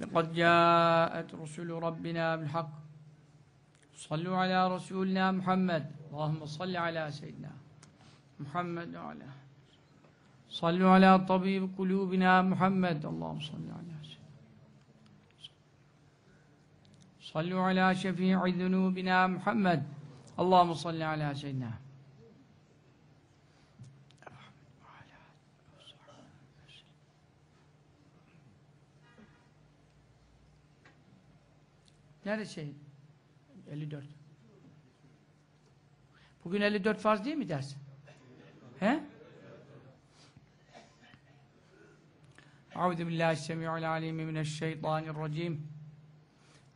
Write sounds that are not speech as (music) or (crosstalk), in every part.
لقد جاءت رسل ربنا بالحق. صلوا على رسولنا محمد. اللهم صل على سيدنا محمد وعلى صلوا على طبيب قلوبنا محمد. اللهم صل على سيدنا. صلوا على شفيع ذنوبنا محمد. اللهم صل على سيدنا Nerede şey? 54. Bugün 54 farz değil mi ders? He? Euzu billahi semiul alim mineşşeytanirracim.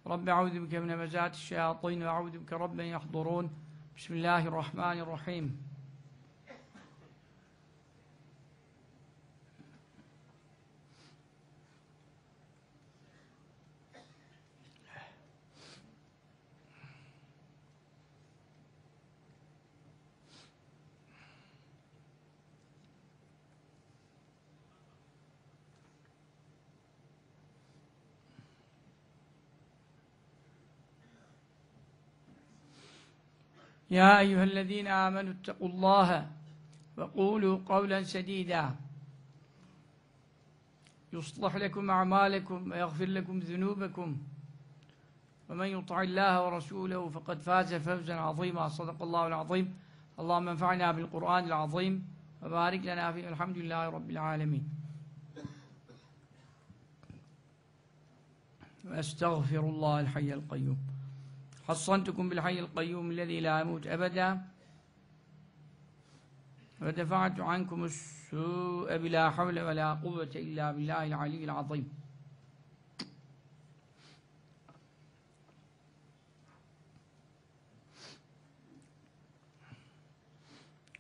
Rabbi euzu bike min hemezati'ş-şeyatin ve euzu bike rabben yahdurun. Bismillahirrahmanirrahim. يا أيها الذين آمنوا اتقوا الله وقولوا قولا سديدا. يصلح لكم أعمالكم ويغفر لكم ذنوبكم. ومن يطع الله ورسوله فقد فاز فوزا عظيما. صدق الله العظيم. اللهم انفعنا بالقرآن العظيم وبارك لنا فيه. الحمد لله رب العالمين. وأستغفر الله الحي القيوم. hassantukum bil hayyil kayyum lezî la yemut ebeda ve defa'tu ankumus su'e bila havle ve la kuvvete illa billahil aliyyil azim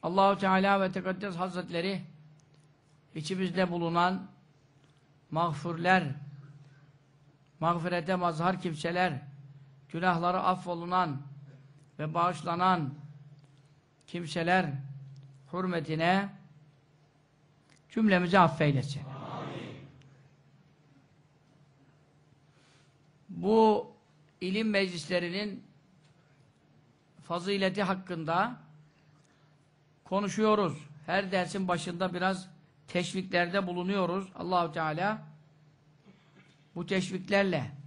Allahu Teala ve Tekaddes Hazretleri içimizde bulunan mağfurler, mağfirete mazhar kimseler, günahları affolunan ve bağışlanan kimseler hürmetine cümlemizi affeylesin. Amin. Bu ilim meclislerinin fazileti hakkında konuşuyoruz. Her dersin başında biraz teşviklerde bulunuyoruz. Allahu Teala bu teşviklerle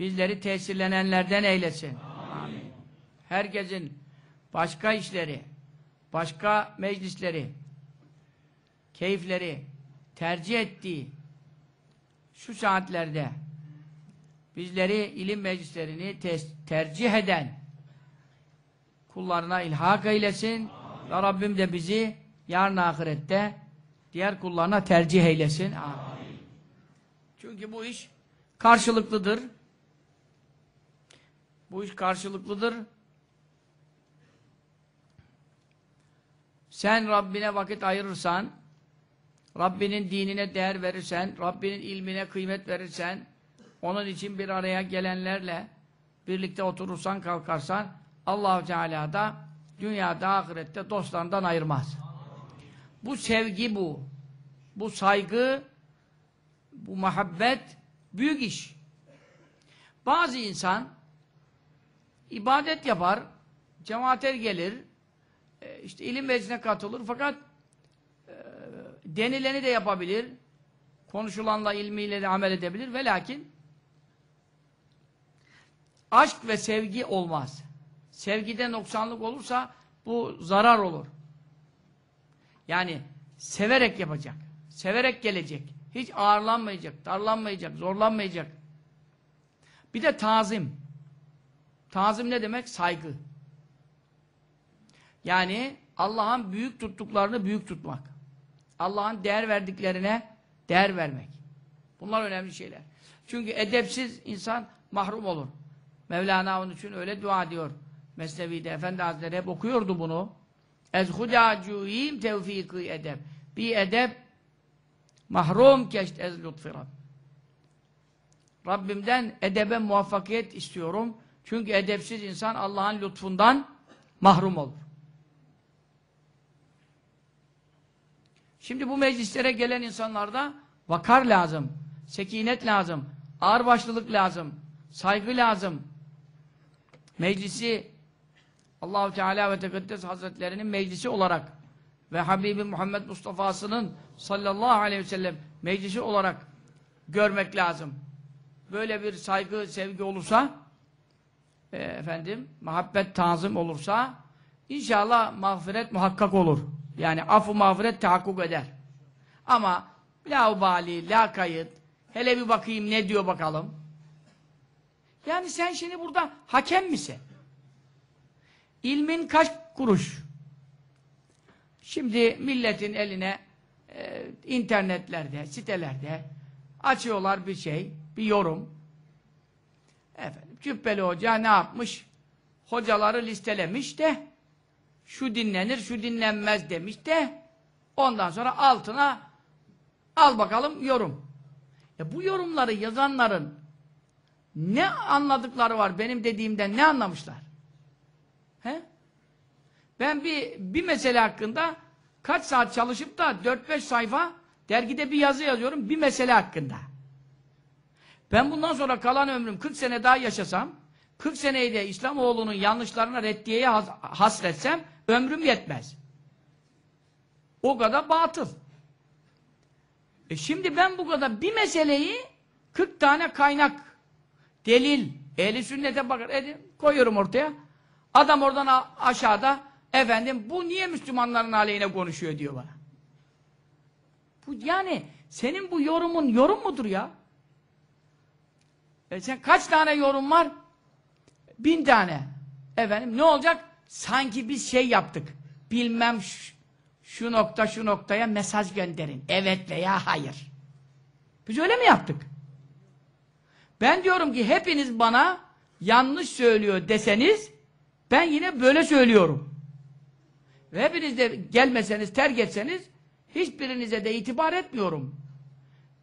bizleri tesirlenenlerden eylesin. Amin. Herkesin başka işleri, başka meclisleri, keyifleri tercih ettiği şu saatlerde bizleri ilim meclislerini tercih eden kullarına ilhak eylesin Amin. ve Rabbim de bizi yarın ahirette diğer kullarına tercih eylesin. Amin. Çünkü bu iş karşılıklıdır. Bu iş karşılıklıdır. Sen Rabbine vakit ayırırsan, Rabbinin dinine değer verirsen, Rabbinin ilmine kıymet verirsen, onun için bir araya gelenlerle birlikte oturursan, kalkarsan, Allahu Teala da dünyada, ahirette dostlarından ayırmaz. Bu sevgi bu. Bu saygı, bu muhabbet büyük iş. Bazı insan ibadet yapar, cemaate gelir, e, işte ilim meclisine katılır fakat e, denileni de yapabilir, konuşulanla ilmiyle de amel edebilir ve lakin aşk ve sevgi olmaz. Sevgide noksanlık olursa bu zarar olur. Yani severek yapacak, severek gelecek, hiç ağırlanmayacak, darlanmayacak, zorlanmayacak. Bir de tazim. Tazim ne demek? Saygı. Yani Allah'ın büyük tuttuklarını büyük tutmak. Allah'ın değer verdiklerine değer vermek. Bunlar önemli şeyler. Çünkü edepsiz insan mahrum olur. Mevlana onun için öyle dua ediyor. Mesnevi'de Efendi Hazretleri hep okuyordu bunu. Ez hudacu'im tevfiki edep. Bir edep mahrum keşt ez lütfirat. Rabbimden edebe muvaffakiyet istiyorum. Çünkü edepsiz insan Allah'ın lütfundan mahrum olur. Şimdi bu meclislere gelen insanlarda vakar lazım, sekinet lazım, Ağırbaşlılık lazım. Saygı lazım. Meclisi Allahu Teala ve Tekaddes Hazretlerinin meclisi olarak ve Habibi Muhammed Mustafa'sının sallallahu aleyhi ve sellem meclisi olarak görmek lazım. Böyle bir saygı, sevgi olursa e, efendim, muhabbet, tazim olursa inşallah mağfiret muhakkak olur. Yani af-ı mağfiret tahakkuk eder. Ama la bali, la kayıt hele bir bakayım ne diyor bakalım. Yani sen şimdi burada hakem misin? İlmin kaç kuruş? Şimdi milletin eline e, internetlerde, sitelerde açıyorlar bir şey, bir yorum. Efendim, Cübbeli Hoca ne yapmış? Hocaları listelemiş de şu dinlenir, şu dinlenmez demiş de ondan sonra altına al bakalım yorum. E bu yorumları yazanların ne anladıkları var benim dediğimden ne anlamışlar? He? Ben bir, bir mesele hakkında kaç saat çalışıp da 4-5 sayfa dergide bir yazı yazıyorum bir mesele hakkında. Ben bundan sonra kalan ömrüm 40 sene daha yaşasam 40 seneyi de İslamoğlu'nun yanlışlarına reddiyeye has hasretsem ömrüm yetmez. O kadar batıl. E şimdi ben bu kadar bir meseleyi 40 tane kaynak delil, ehli sünnete bakar, edin, koyuyorum ortaya. Adam oradan aşağıda efendim bu niye Müslümanların aleyhine konuşuyor diyor bana. Bu yani senin bu yorumun yorum mudur ya? E sen kaç tane yorum var? Bin tane. Efendim ne olacak? Sanki biz şey yaptık. Bilmem şu, şu nokta şu noktaya mesaj gönderin. Evet veya hayır. Biz öyle mi yaptık? Ben diyorum ki hepiniz bana yanlış söylüyor deseniz ben yine böyle söylüyorum. Ve hepiniz de gelmeseniz, terk etseniz hiçbirinize de itibar etmiyorum.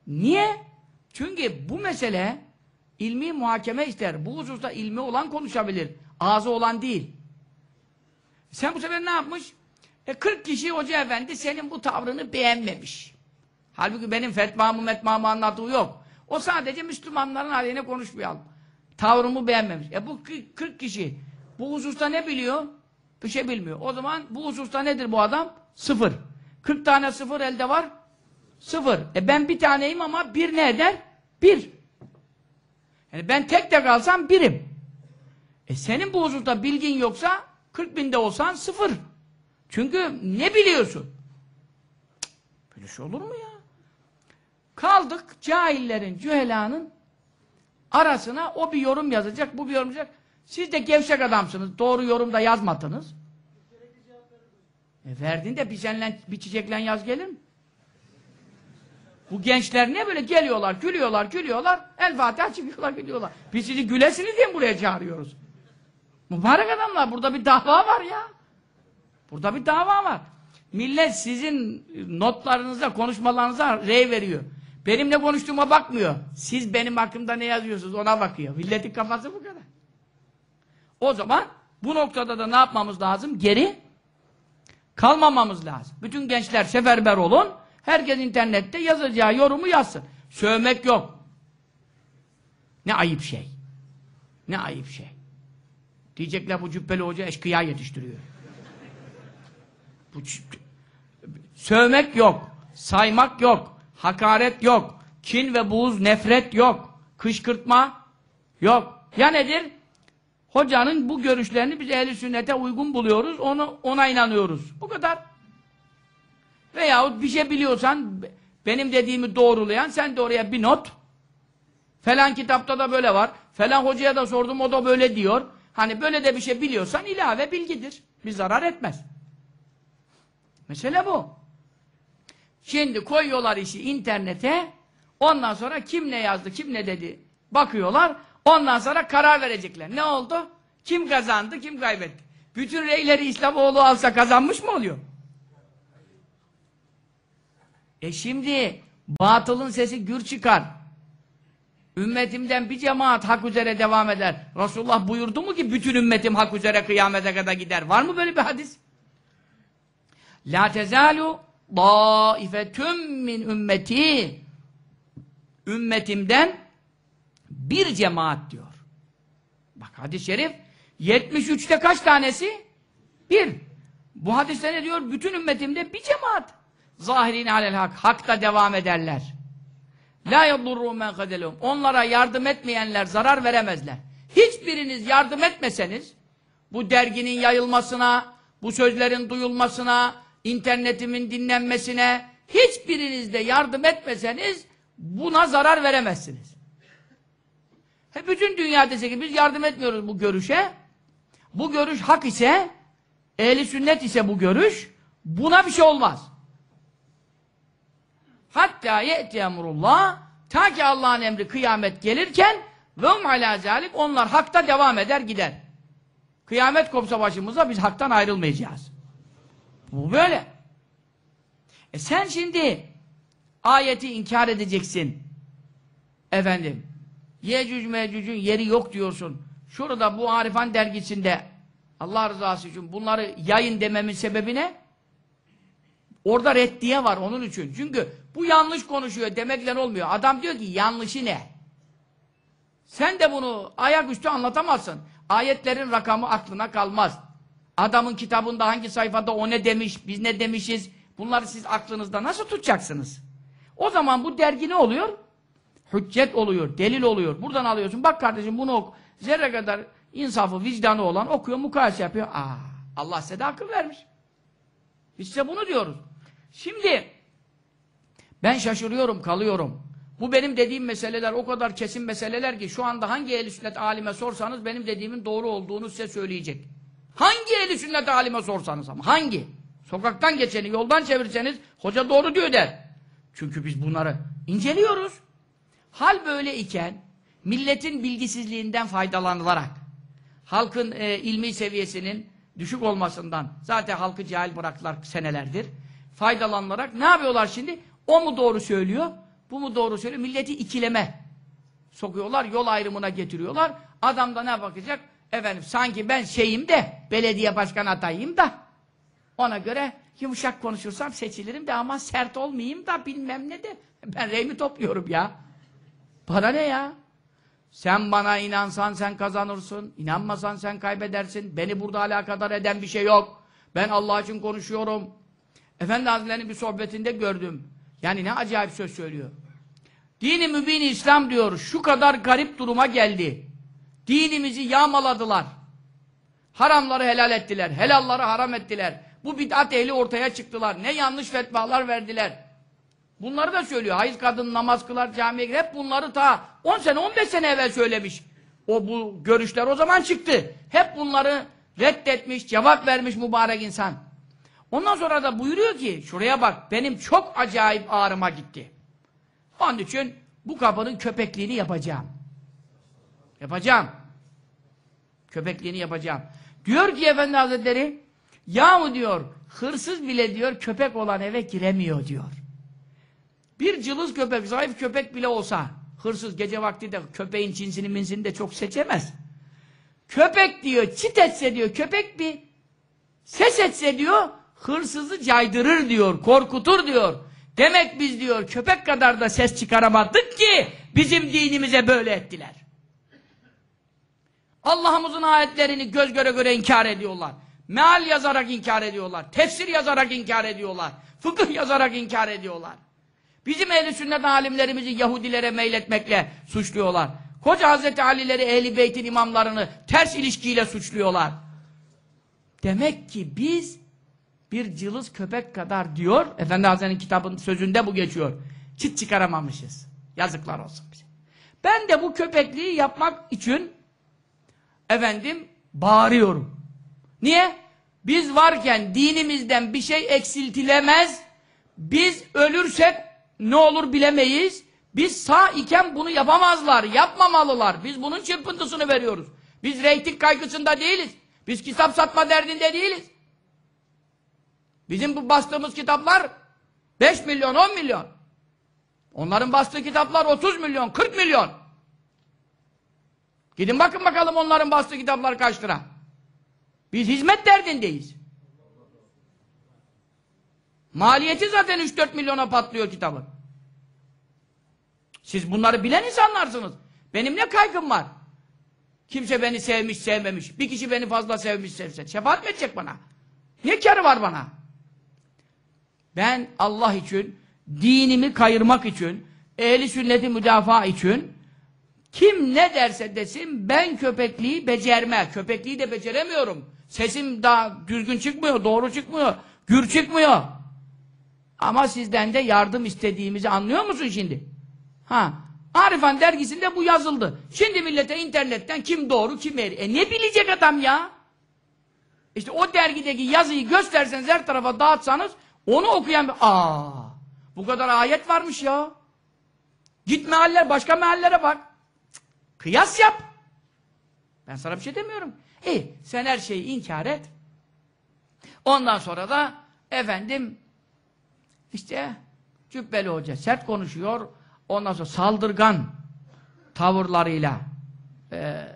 Niye? Çünkü bu mesele ilmi muhakeme ister. Bu hususta ilmi olan konuşabilir. Ağzı olan değil. Sen bu sefer ne yapmış? E 40 kişi hoca efendi senin bu tavrını beğenmemiş. Halbuki benim fetvamı metmamı anlattığı yok. O sadece Müslümanların aleyhine konuşmayalım. Tavrımı beğenmemiş. E bu 40 kişi bu hususta ne biliyor? Bir şey bilmiyor. O zaman bu hususta nedir bu adam? Sıfır. 40 tane sıfır elde var. Sıfır. E ben bir taneyim ama bir ne eder? Bir. Yani ben tek tek alsam birim. E senin bu hususta bilgin yoksa 40 binde olsan sıfır. Çünkü ne biliyorsun? Böyle şey olur mu ya? Kaldık cahillerin, cühelanın arasına o bir yorum yazacak, bu bir yorum yazacak. Siz de gevşek adamsınız. Doğru yorumda yazmadınız. E verdin de bir senle, bir çiçekle yaz gelir mi? Bu gençler ne böyle geliyorlar, gülüyorlar, gülüyorlar. El Fatiha çıkıyorlar, gülüyorlar. Biz sizi gülesiniz diye buraya çağırıyoruz? Mübarek adamlar, burada bir dava var ya. Burada bir dava var. Millet sizin notlarınıza, konuşmalarınıza rey veriyor. Benim ne konuştuğuma bakmıyor. Siz benim hakkımda ne yazıyorsunuz ona bakıyor. Milletin kafası bu kadar. O zaman bu noktada da ne yapmamız lazım? Geri kalmamamız lazım. Bütün gençler seferber olun. Herkes internette yazacağı yorumu yazsın. Sövmek yok. Ne ayıp şey. Ne ayıp şey. Diyecekler bu cübbeli hoca eşkıya yetiştiriyor. Bu Sövmek yok. Saymak yok. Hakaret yok. Kin ve buğz, nefret yok. Kışkırtma yok. Ya nedir? Hocanın bu görüşlerini biz ehli sünnete uygun buluyoruz. Onu ona inanıyoruz. Bu kadar. Veyahut bir şey biliyorsan benim dediğimi doğrulayan sen de oraya bir not. Falan kitapta da böyle var. Falan hocaya da sordum o da böyle diyor. Hani böyle de bir şey biliyorsan ilave bilgidir. Bir zarar etmez. Mesele bu. Şimdi koyuyorlar işi internete. Ondan sonra kim ne yazdı, kim ne dedi bakıyorlar. Ondan sonra karar verecekler. Ne oldu? Kim kazandı, kim kaybetti? Bütün reyleri İslamoğlu alsa kazanmış mı oluyor? E şimdi batılın sesi gür çıkar. Ümmetimden bir cemaat hak üzere devam eder. Resulullah buyurdu mu ki bütün ümmetim hak üzere kıyamete kadar gider. Var mı böyle bir hadis? La tezalu daifetüm min ümmeti ümmetimden Bir cemaat diyor. Bak hadis-i şerif 73'te kaç tanesi? Bir. Bu hadiste ne diyor? Bütün ümmetimde bir cemaat. Zahirin alel hak. Hakta devam ederler. La yadurru men kadelum. Onlara yardım etmeyenler zarar veremezler. Hiçbiriniz yardım etmeseniz bu derginin yayılmasına, bu sözlerin duyulmasına, internetimin dinlenmesine hiçbiriniz de yardım etmeseniz buna zarar veremezsiniz. He bütün dünya dese ki biz yardım etmiyoruz bu görüşe. Bu görüş hak ise ehli sünnet ise bu görüş buna bir şey olmaz. Hatta ye'ti emrullah ta ki Allah'ın emri kıyamet gelirken ve zâlik onlar hakta devam eder gider. Kıyamet kopsa başımıza biz haktan ayrılmayacağız. Bu böyle. E sen şimdi ayeti inkar edeceksin. Efendim Yecüc Mecüc'ün yeri yok diyorsun. Şurada bu Arifan dergisinde Allah rızası için bunları yayın dememin sebebi ne? Orada reddiye var onun için. Çünkü bu yanlış konuşuyor demekle olmuyor. Adam diyor ki yanlışı ne? Sen de bunu ayaküstü anlatamazsın. Ayetlerin rakamı aklına kalmaz. Adamın kitabında hangi sayfada o ne demiş, biz ne demişiz, bunları siz aklınızda nasıl tutacaksınız? O zaman bu dergi ne oluyor? Hüccet oluyor, delil oluyor. Buradan alıyorsun, bak kardeşim bunu oku. Zerre kadar insafı, vicdanı olan okuyor, mukayese yapıyor. Aa, Allah size de akıl vermiş. Biz size bunu diyoruz. Şimdi ben şaşırıyorum, kalıyorum. Bu benim dediğim meseleler o kadar kesin meseleler ki şu anda hangi ehl sünnet alime sorsanız benim dediğimin doğru olduğunu size söyleyecek. Hangi ehl sünnet alime sorsanız ama hangi? Sokaktan geçeni yoldan çevirseniz hoca doğru diyor der. Çünkü biz bunları inceliyoruz. Hal böyle iken milletin bilgisizliğinden faydalanılarak halkın e, ilmi seviyesinin düşük olmasından zaten halkı cahil bıraktılar senelerdir. Faydalanılarak ne yapıyorlar şimdi? O mu doğru söylüyor? Bu mu doğru söylüyor? Milleti ikileme sokuyorlar, yol ayrımına getiriyorlar. Adam da ne bakacak? Efendim sanki ben şeyim de belediye başkan adayım da ona göre yumuşak konuşursam seçilirim de ama sert olmayayım da bilmem ne de ben reymi topluyorum ya. Bana ne ya? Sen bana inansan sen kazanırsın, inanmasan sen kaybedersin. Beni burada alakadar eden bir şey yok. Ben Allah için konuşuyorum. Efendi Hazretleri'nin bir sohbetinde gördüm. Yani ne acayip söz söylüyor. Dini mübin İslam diyor, şu kadar garip duruma geldi. Dinimizi yağmaladılar. Haramları helal ettiler, helalları haram ettiler. Bu bid'at ehli ortaya çıktılar. Ne yanlış fetvalar verdiler. Bunları da söylüyor. Hayız kadın namaz kılar, camiye girer. Hep bunları ta 10 sene, 15 sene evvel söylemiş. O bu görüşler o zaman çıktı. Hep bunları reddetmiş, cevap vermiş mübarek insan. Ondan sonra da buyuruyor ki, şuraya bak, benim çok acayip ağrıma gitti. Onun için bu kapının köpekliğini yapacağım. Yapacağım. Köpekliğini yapacağım. Diyor ki Efendi Hazretleri, yahu diyor, hırsız bile diyor, köpek olan eve giremiyor diyor. Bir cılız köpek, zayıf köpek bile olsa, hırsız gece vakti de köpeğin cinsini minsini de çok seçemez. Köpek diyor, çit etse diyor, köpek bir ses etse diyor, hırsızı caydırır diyor, korkutur diyor. Demek biz diyor, köpek kadar da ses çıkaramadık ki, bizim dinimize böyle ettiler. Allah'ımızın ayetlerini göz göre göre inkar ediyorlar. Meal yazarak inkar ediyorlar. Tefsir yazarak inkar ediyorlar. Fıkıh yazarak inkar ediyorlar. Bizim ehli sünnet alimlerimizi Yahudilere meyletmekle suçluyorlar. Koca Hazreti Ali'leri, Ehli Beyt'in imamlarını ters ilişkiyle suçluyorlar. Demek ki biz bir cılız köpek kadar diyor, Efendi Hazretleri'nin kitabın sözünde bu geçiyor. Çıt çıkaramamışız. Yazıklar olsun bize. Ben de bu köpekliği yapmak için efendim bağırıyorum. Niye? Biz varken dinimizden bir şey eksiltilemez. Biz ölürsek ne olur bilemeyiz. Biz sağ iken bunu yapamazlar, yapmamalılar. Biz bunun çırpıntısını veriyoruz. Biz reyting kaygısında değiliz. Biz kitap satma derdinde değiliz. Bizim bu bastığımız kitaplar 5 milyon, 10 milyon. Onların bastığı kitaplar 30 milyon, 40 milyon. Gidin bakın bakalım onların bastığı kitaplar kaç lira. Biz hizmet derdindeyiz. Maliyeti zaten 3-4 milyona patlıyor kitabın. Siz bunları bilen insanlarsınız. Benim ne kaygım var? Kimse beni sevmiş, sevmemiş. Bir kişi beni fazla sevmiş, sevse. Şefaat mi edecek bana? Ne karı var bana? Ben Allah için, dinimi kayırmak için, ehli sünneti müdafaa için, kim ne derse desin, ben köpekliği becerme. Köpekliği de beceremiyorum. Sesim daha düzgün çıkmıyor, doğru çıkmıyor, gür çıkmıyor. Ama sizden de yardım istediğimizi anlıyor musun şimdi? Ha, Arifan dergisinde bu yazıldı. Şimdi millete internetten kim doğru kim eğri. E ne bilecek adam ya? İşte o dergideki yazıyı gösterseniz her tarafa dağıtsanız onu okuyan. Aa, bu kadar ayet varmış ya. Git mehaller, başka mahallere bak. Cık, Kıyas yap. Ben sana bir şey demiyorum. İyi, sen her şeyi inkar et. Ondan sonra da efendim işte Cübbeli Hoca sert konuşuyor. Ondan sonra saldırgan tavırlarıyla e,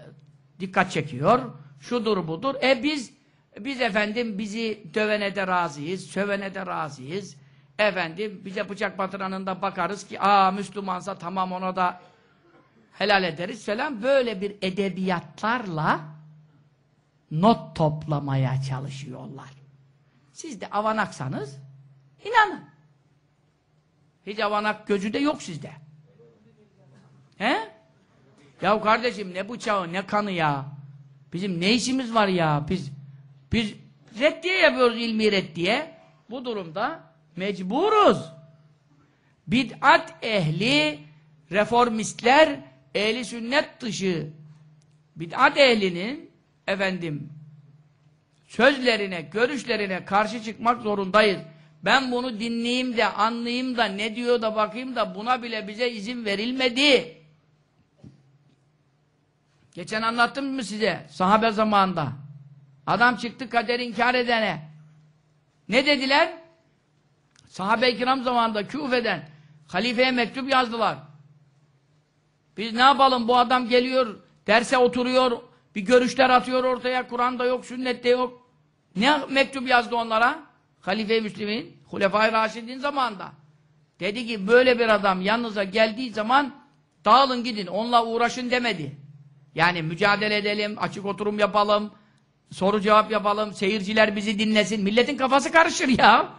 dikkat çekiyor. Şudur budur. E biz biz efendim bizi dövene de razıyız, sövene de razıyız. Efendim bize bıçak batıranında bakarız ki aa Müslümansa tamam ona da helal ederiz falan. Böyle bir edebiyatlarla not toplamaya çalışıyorlar. Siz de avanaksanız inanın. Hiç avanak gözü de yok sizde. He? Ya kardeşim ne bıçağı ne kanı ya. Bizim ne işimiz var ya. Biz biz reddiye yapıyoruz ilmi reddiye. Bu durumda mecburuz. Bid'at ehli, reformistler, ehli sünnet dışı bid'at ehlinin efendim sözlerine, görüşlerine karşı çıkmak zorundayız. Ben bunu dinleyeyim de, anlayayım da, ne diyor da bakayım da buna bile bize izin verilmedi. Geçen anlattım mı size? Sahabe zamanında. Adam çıktı kader inkar edene. Ne dediler? Sahabe-i kiram zamanında Küfe'den halifeye mektup yazdılar. Biz ne yapalım? Bu adam geliyor, derse oturuyor, bir görüşler atıyor ortaya, Kur'an'da yok, sünnette yok. Ne mektup yazdı onlara? Halife-i Müslim'in, Hulefai Raşidin zamanında. Dedi ki böyle bir adam yanınıza geldiği zaman dağılın gidin, onunla uğraşın demedi. Yani mücadele edelim, açık oturum yapalım, soru cevap yapalım, seyirciler bizi dinlesin. Milletin kafası karışır ya.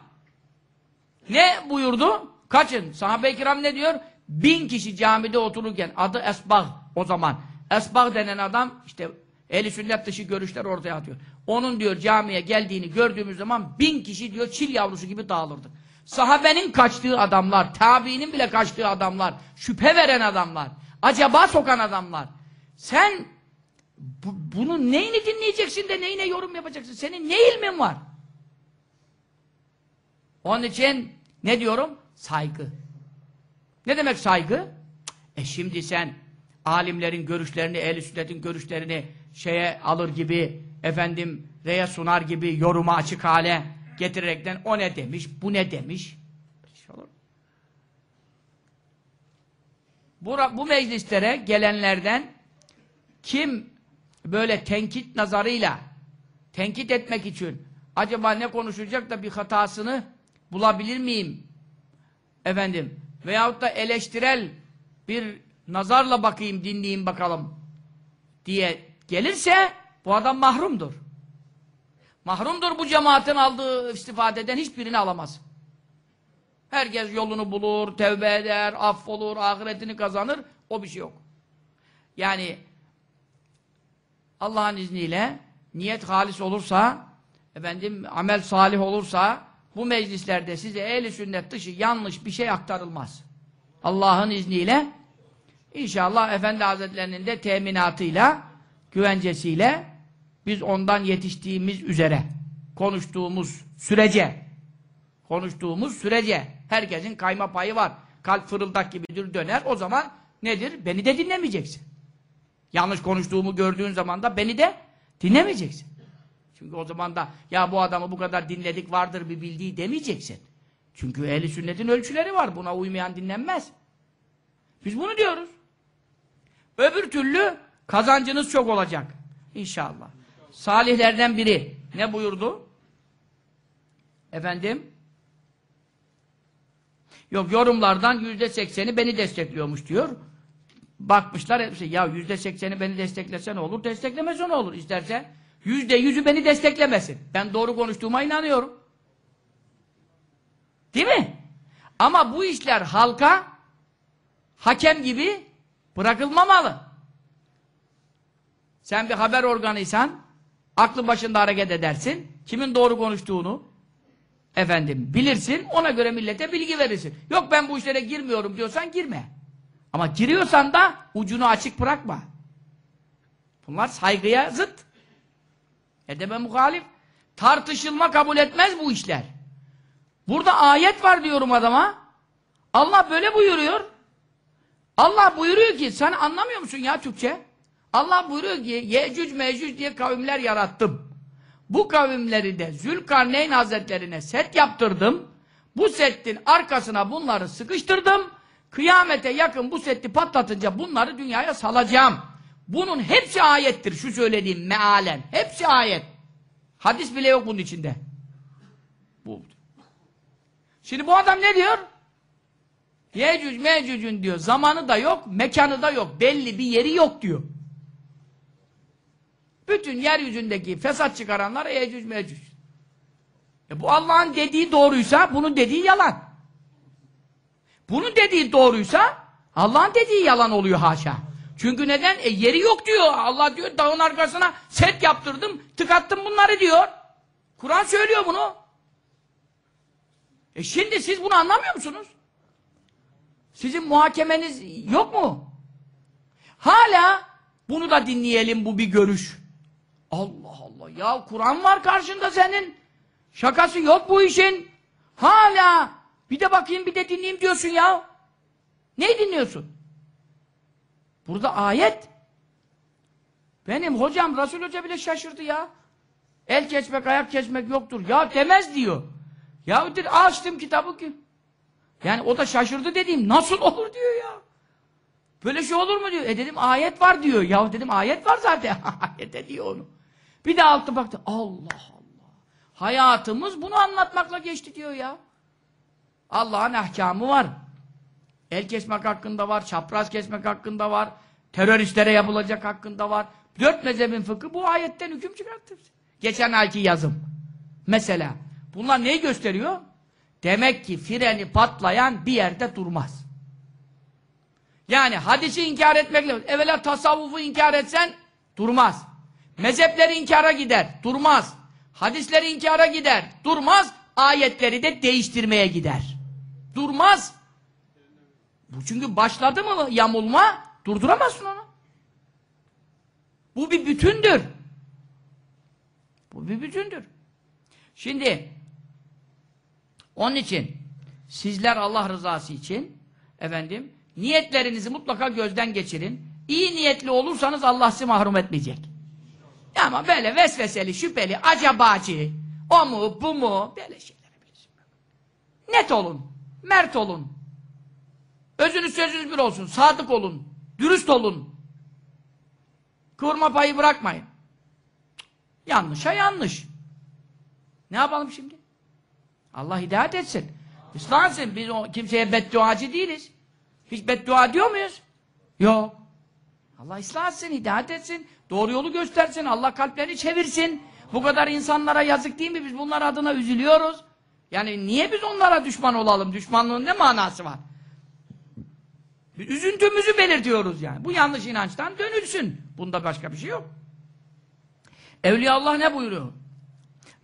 Ne buyurdu? Kaçın. Sahabe-i kiram ne diyor? Bin kişi camide otururken adı Esbağ o zaman. Esbağ denen adam işte ehli sünnet dışı görüşler ortaya atıyor. Onun diyor camiye geldiğini gördüğümüz zaman bin kişi diyor çil yavrusu gibi dağılırdı. Sahabenin kaçtığı adamlar, tabiinin bile kaçtığı adamlar, şüphe veren adamlar, acaba sokan adamlar. Sen bu, bunun neyini dinleyeceksin de neyine yorum yapacaksın? Senin ne ilmin var? Onun için ne diyorum? Saygı. Ne demek saygı? E şimdi sen alimlerin görüşlerini, ehl sünnetin görüşlerini şeye alır gibi, efendim reye sunar gibi yoruma açık hale getirerekten o ne demiş, bu ne demiş? Bu, bu meclislere gelenlerden kim böyle tenkit nazarıyla tenkit etmek için acaba ne konuşacak da bir hatasını bulabilir miyim? Efendim veyahut da eleştirel bir nazarla bakayım, dinleyeyim bakalım diye gelirse bu adam mahrumdur. Mahrumdur bu cemaatin aldığı istifadeden hiçbirini alamaz. Herkes yolunu bulur, tevbe eder, affolur, ahiretini kazanır. O bir şey yok. Yani Allah'ın izniyle niyet halis olursa, efendim amel salih olursa bu meclislerde size ehli sünnet dışı yanlış bir şey aktarılmaz. Allah'ın izniyle inşallah Efendi Hazretlerinin de teminatıyla, güvencesiyle biz ondan yetiştiğimiz üzere konuştuğumuz sürece konuştuğumuz sürece herkesin kayma payı var. Kalp fırıldak gibidir döner. O zaman nedir? Beni de dinlemeyeceksin. Yanlış konuştuğumu gördüğün zaman da beni de dinlemeyeceksin. Çünkü o zaman da ya bu adamı bu kadar dinledik vardır bir bildiği demeyeceksin. Çünkü ehli sünnetin ölçüleri var. Buna uymayan dinlenmez. Biz bunu diyoruz. Öbür türlü kazancınız çok olacak. İnşallah. Salihlerden biri ne buyurdu? Efendim? Yok yorumlardan yüzde sekseni beni destekliyormuş diyor. Bakmışlar hepsi ya yüzde sekseni beni desteklese olur? Desteklemese ne olur isterse. Yüzde yüzü beni desteklemesin. Ben doğru konuştuğuma inanıyorum. Değil mi? ama bu işler halka hakem gibi bırakılmamalı. Sen bir haber organıysan aklı başında hareket edersin. Kimin doğru konuştuğunu efendim bilirsin. Ona göre millete bilgi verirsin. Yok ben bu işlere girmiyorum diyorsan girme ama giriyorsan da ucunu açık bırakma. Bunlar saygıya zıt. Edebe muhalif. Tartışılma kabul etmez bu işler. Burada ayet var diyorum adama. Allah böyle buyuruyor. Allah buyuruyor ki sen anlamıyor musun ya Türkçe? Allah buyuruyor ki Yecüc Mecüc diye kavimler yarattım. Bu kavimleri de Zülkarneyn Hazretlerine set yaptırdım. Bu settin arkasına bunları sıkıştırdım. Kıyamete yakın bu setti patlatınca bunları dünyaya salacağım. Bunun hepsi ayettir şu söylediğim mealen. Hepsi ayet. Hadis bile yok bunun içinde. Bu. Şimdi bu adam ne diyor? Yecüc mecücün diyor. Zamanı da yok, mekanı da yok. Belli bir yeri yok diyor. Bütün yeryüzündeki fesat çıkaranlar Yecüc mecüc. E bu Allah'ın dediği doğruysa bunun dediği yalan. Bunun dediği doğruysa Allah'ın dediği yalan oluyor haşa. Çünkü neden? E yeri yok diyor. Allah diyor dağın arkasına set yaptırdım, tıkattım bunları diyor. Kur'an söylüyor bunu. E şimdi siz bunu anlamıyor musunuz? Sizin muhakemeniz yok mu? Hala bunu da dinleyelim bu bir görüş. Allah Allah ya Kur'an var karşında senin. Şakası yok bu işin. Hala bir de bakayım bir de dinleyeyim diyorsun ya. Ne dinliyorsun? Burada ayet. Benim hocam Resul Hoca bile şaşırdı ya. El kesmek, ayak kesmek yoktur. Ya demez diyor. Ya açtım kitabı ki. Yani o da şaşırdı dediğim nasıl olur diyor ya. Böyle şey olur mu diyor. E dedim ayet var diyor. Ya dedim ayet var zaten. (laughs) Ayet diyor onu. Bir de altı baktı. Allah Allah. Hayatımız bunu anlatmakla geçti diyor ya. Allah'ın ahkamı var. El kesmek hakkında var, çapraz kesmek hakkında var, teröristlere yapılacak hakkında var. Dört mezhebin fıkı bu ayetten hüküm çıkarttı. Geçen ayki yazım. Mesela. Bunlar neyi gösteriyor? Demek ki freni patlayan bir yerde durmaz. Yani hadisi inkar etmekle, evvela tasavvufu inkar etsen durmaz. Mezhepleri inkara gider, durmaz. Hadisleri inkara gider, durmaz. Ayetleri de değiştirmeye gider. Durmaz. Bu çünkü başladı mı yamulma, durduramazsın onu. Bu bir bütündür. Bu bir bütündür. Şimdi onun için sizler Allah rızası için efendim niyetlerinizi mutlaka gözden geçirin. İyi niyetli olursanız Allah sizi mahrum etmeyecek. Ama böyle vesveseli, şüpheli, acabacı, o mu, bu mu, böyle şeyler bilirsin. Net olun, mert olun. Özünüz sözünüz bir olsun, sadık olun, dürüst olun. Kıvırma payı bırakmayın. Yanlışa yanlış. Ne yapalım şimdi? Allah hidayet etsin. İslansın. Biz o, kimseye bedduacı değiliz. Hiç beddua diyor muyuz? Yok. Allah ıslah etsin, hidayet etsin, doğru yolu göstersin, Allah kalplerini çevirsin. Bu kadar insanlara yazık değil mi? Biz bunlar adına üzülüyoruz. Yani niye biz onlara düşman olalım? Düşmanlığın ne manası var? Biz üzüntümüzü belirtiyoruz yani. Bu yanlış inançtan dönülsün. Bunda başka bir şey yok. Evliya Allah ne buyuruyor?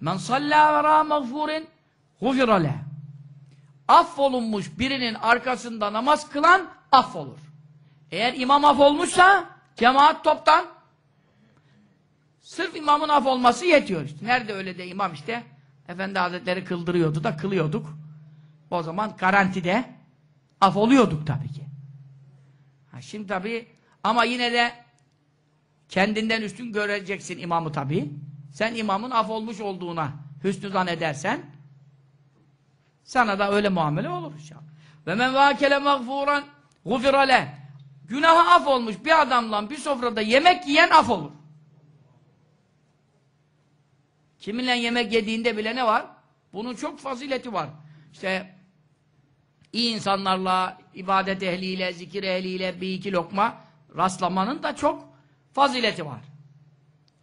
Men sallâ verâ mağfûrin gufirale. Affolunmuş birinin arkasında namaz kılan affolur. Eğer imam af olmuşsa cemaat toptan sırf imamın af olması yetiyor işte. Nerede öyle de imam işte Efendi Hazretleri kıldırıyordu da kılıyorduk. O zaman garantide af oluyorduk tabii ki. Ha, şimdi tabii ama yine de kendinden üstün göreceksin imamı tabii. Sen imamın af olmuş olduğuna hüsnü zannedersen sana da öyle muamele olur inşallah. Ve men vâkele mağfuran gufirale Günahı af olmuş bir adamla bir sofrada yemek yiyen af olur. Kiminle yemek yediğinde bile ne var? Bunun çok fazileti var. İşte iyi insanlarla, ibadet ehliyle, zikir ehliyle bir iki lokma rastlamanın da çok fazileti var.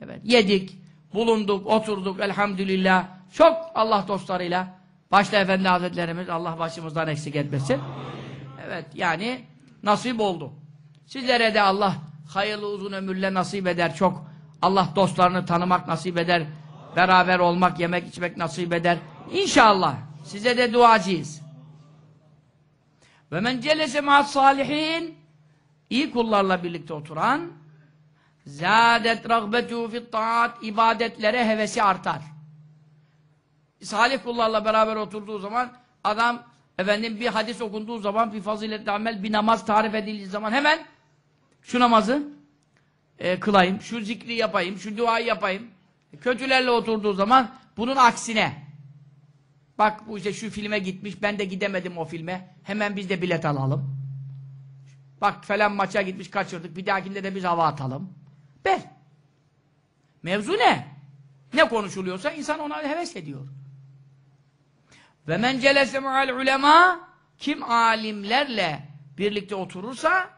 Evet, yedik, bulunduk, oturduk elhamdülillah. Çok Allah dostlarıyla başta Efendi Hazretlerimiz Allah başımızdan eksik etmesin. Evet, yani nasip oldu. Sizlere de Allah hayırlı uzun ömürle nasip eder çok. Allah dostlarını tanımak nasip eder. Beraber olmak, yemek içmek nasip eder. İnşallah. Size de duacıyız. Ve men celese ma'as salihin iyi kullarla birlikte oturan zâdet ragbetu fit taat ibadetlere hevesi artar. Salih kullarla beraber oturduğu zaman adam efendim bir hadis okunduğu zaman bir faziletli amel bir namaz tarif edildiği zaman hemen şu namazı e, kılayım, şu zikri yapayım, şu duayı yapayım. Kötülerle oturduğu zaman bunun aksine bak bu işte şu filme gitmiş ben de gidemedim o filme hemen biz de bilet alalım. Bak falan maça gitmiş kaçırdık bir dahakinde de biz hava atalım. Ber. Mevzu ne? Ne konuşuluyorsa insan ona heves ediyor. Ve men celese ma'al ulema kim alimlerle birlikte oturursa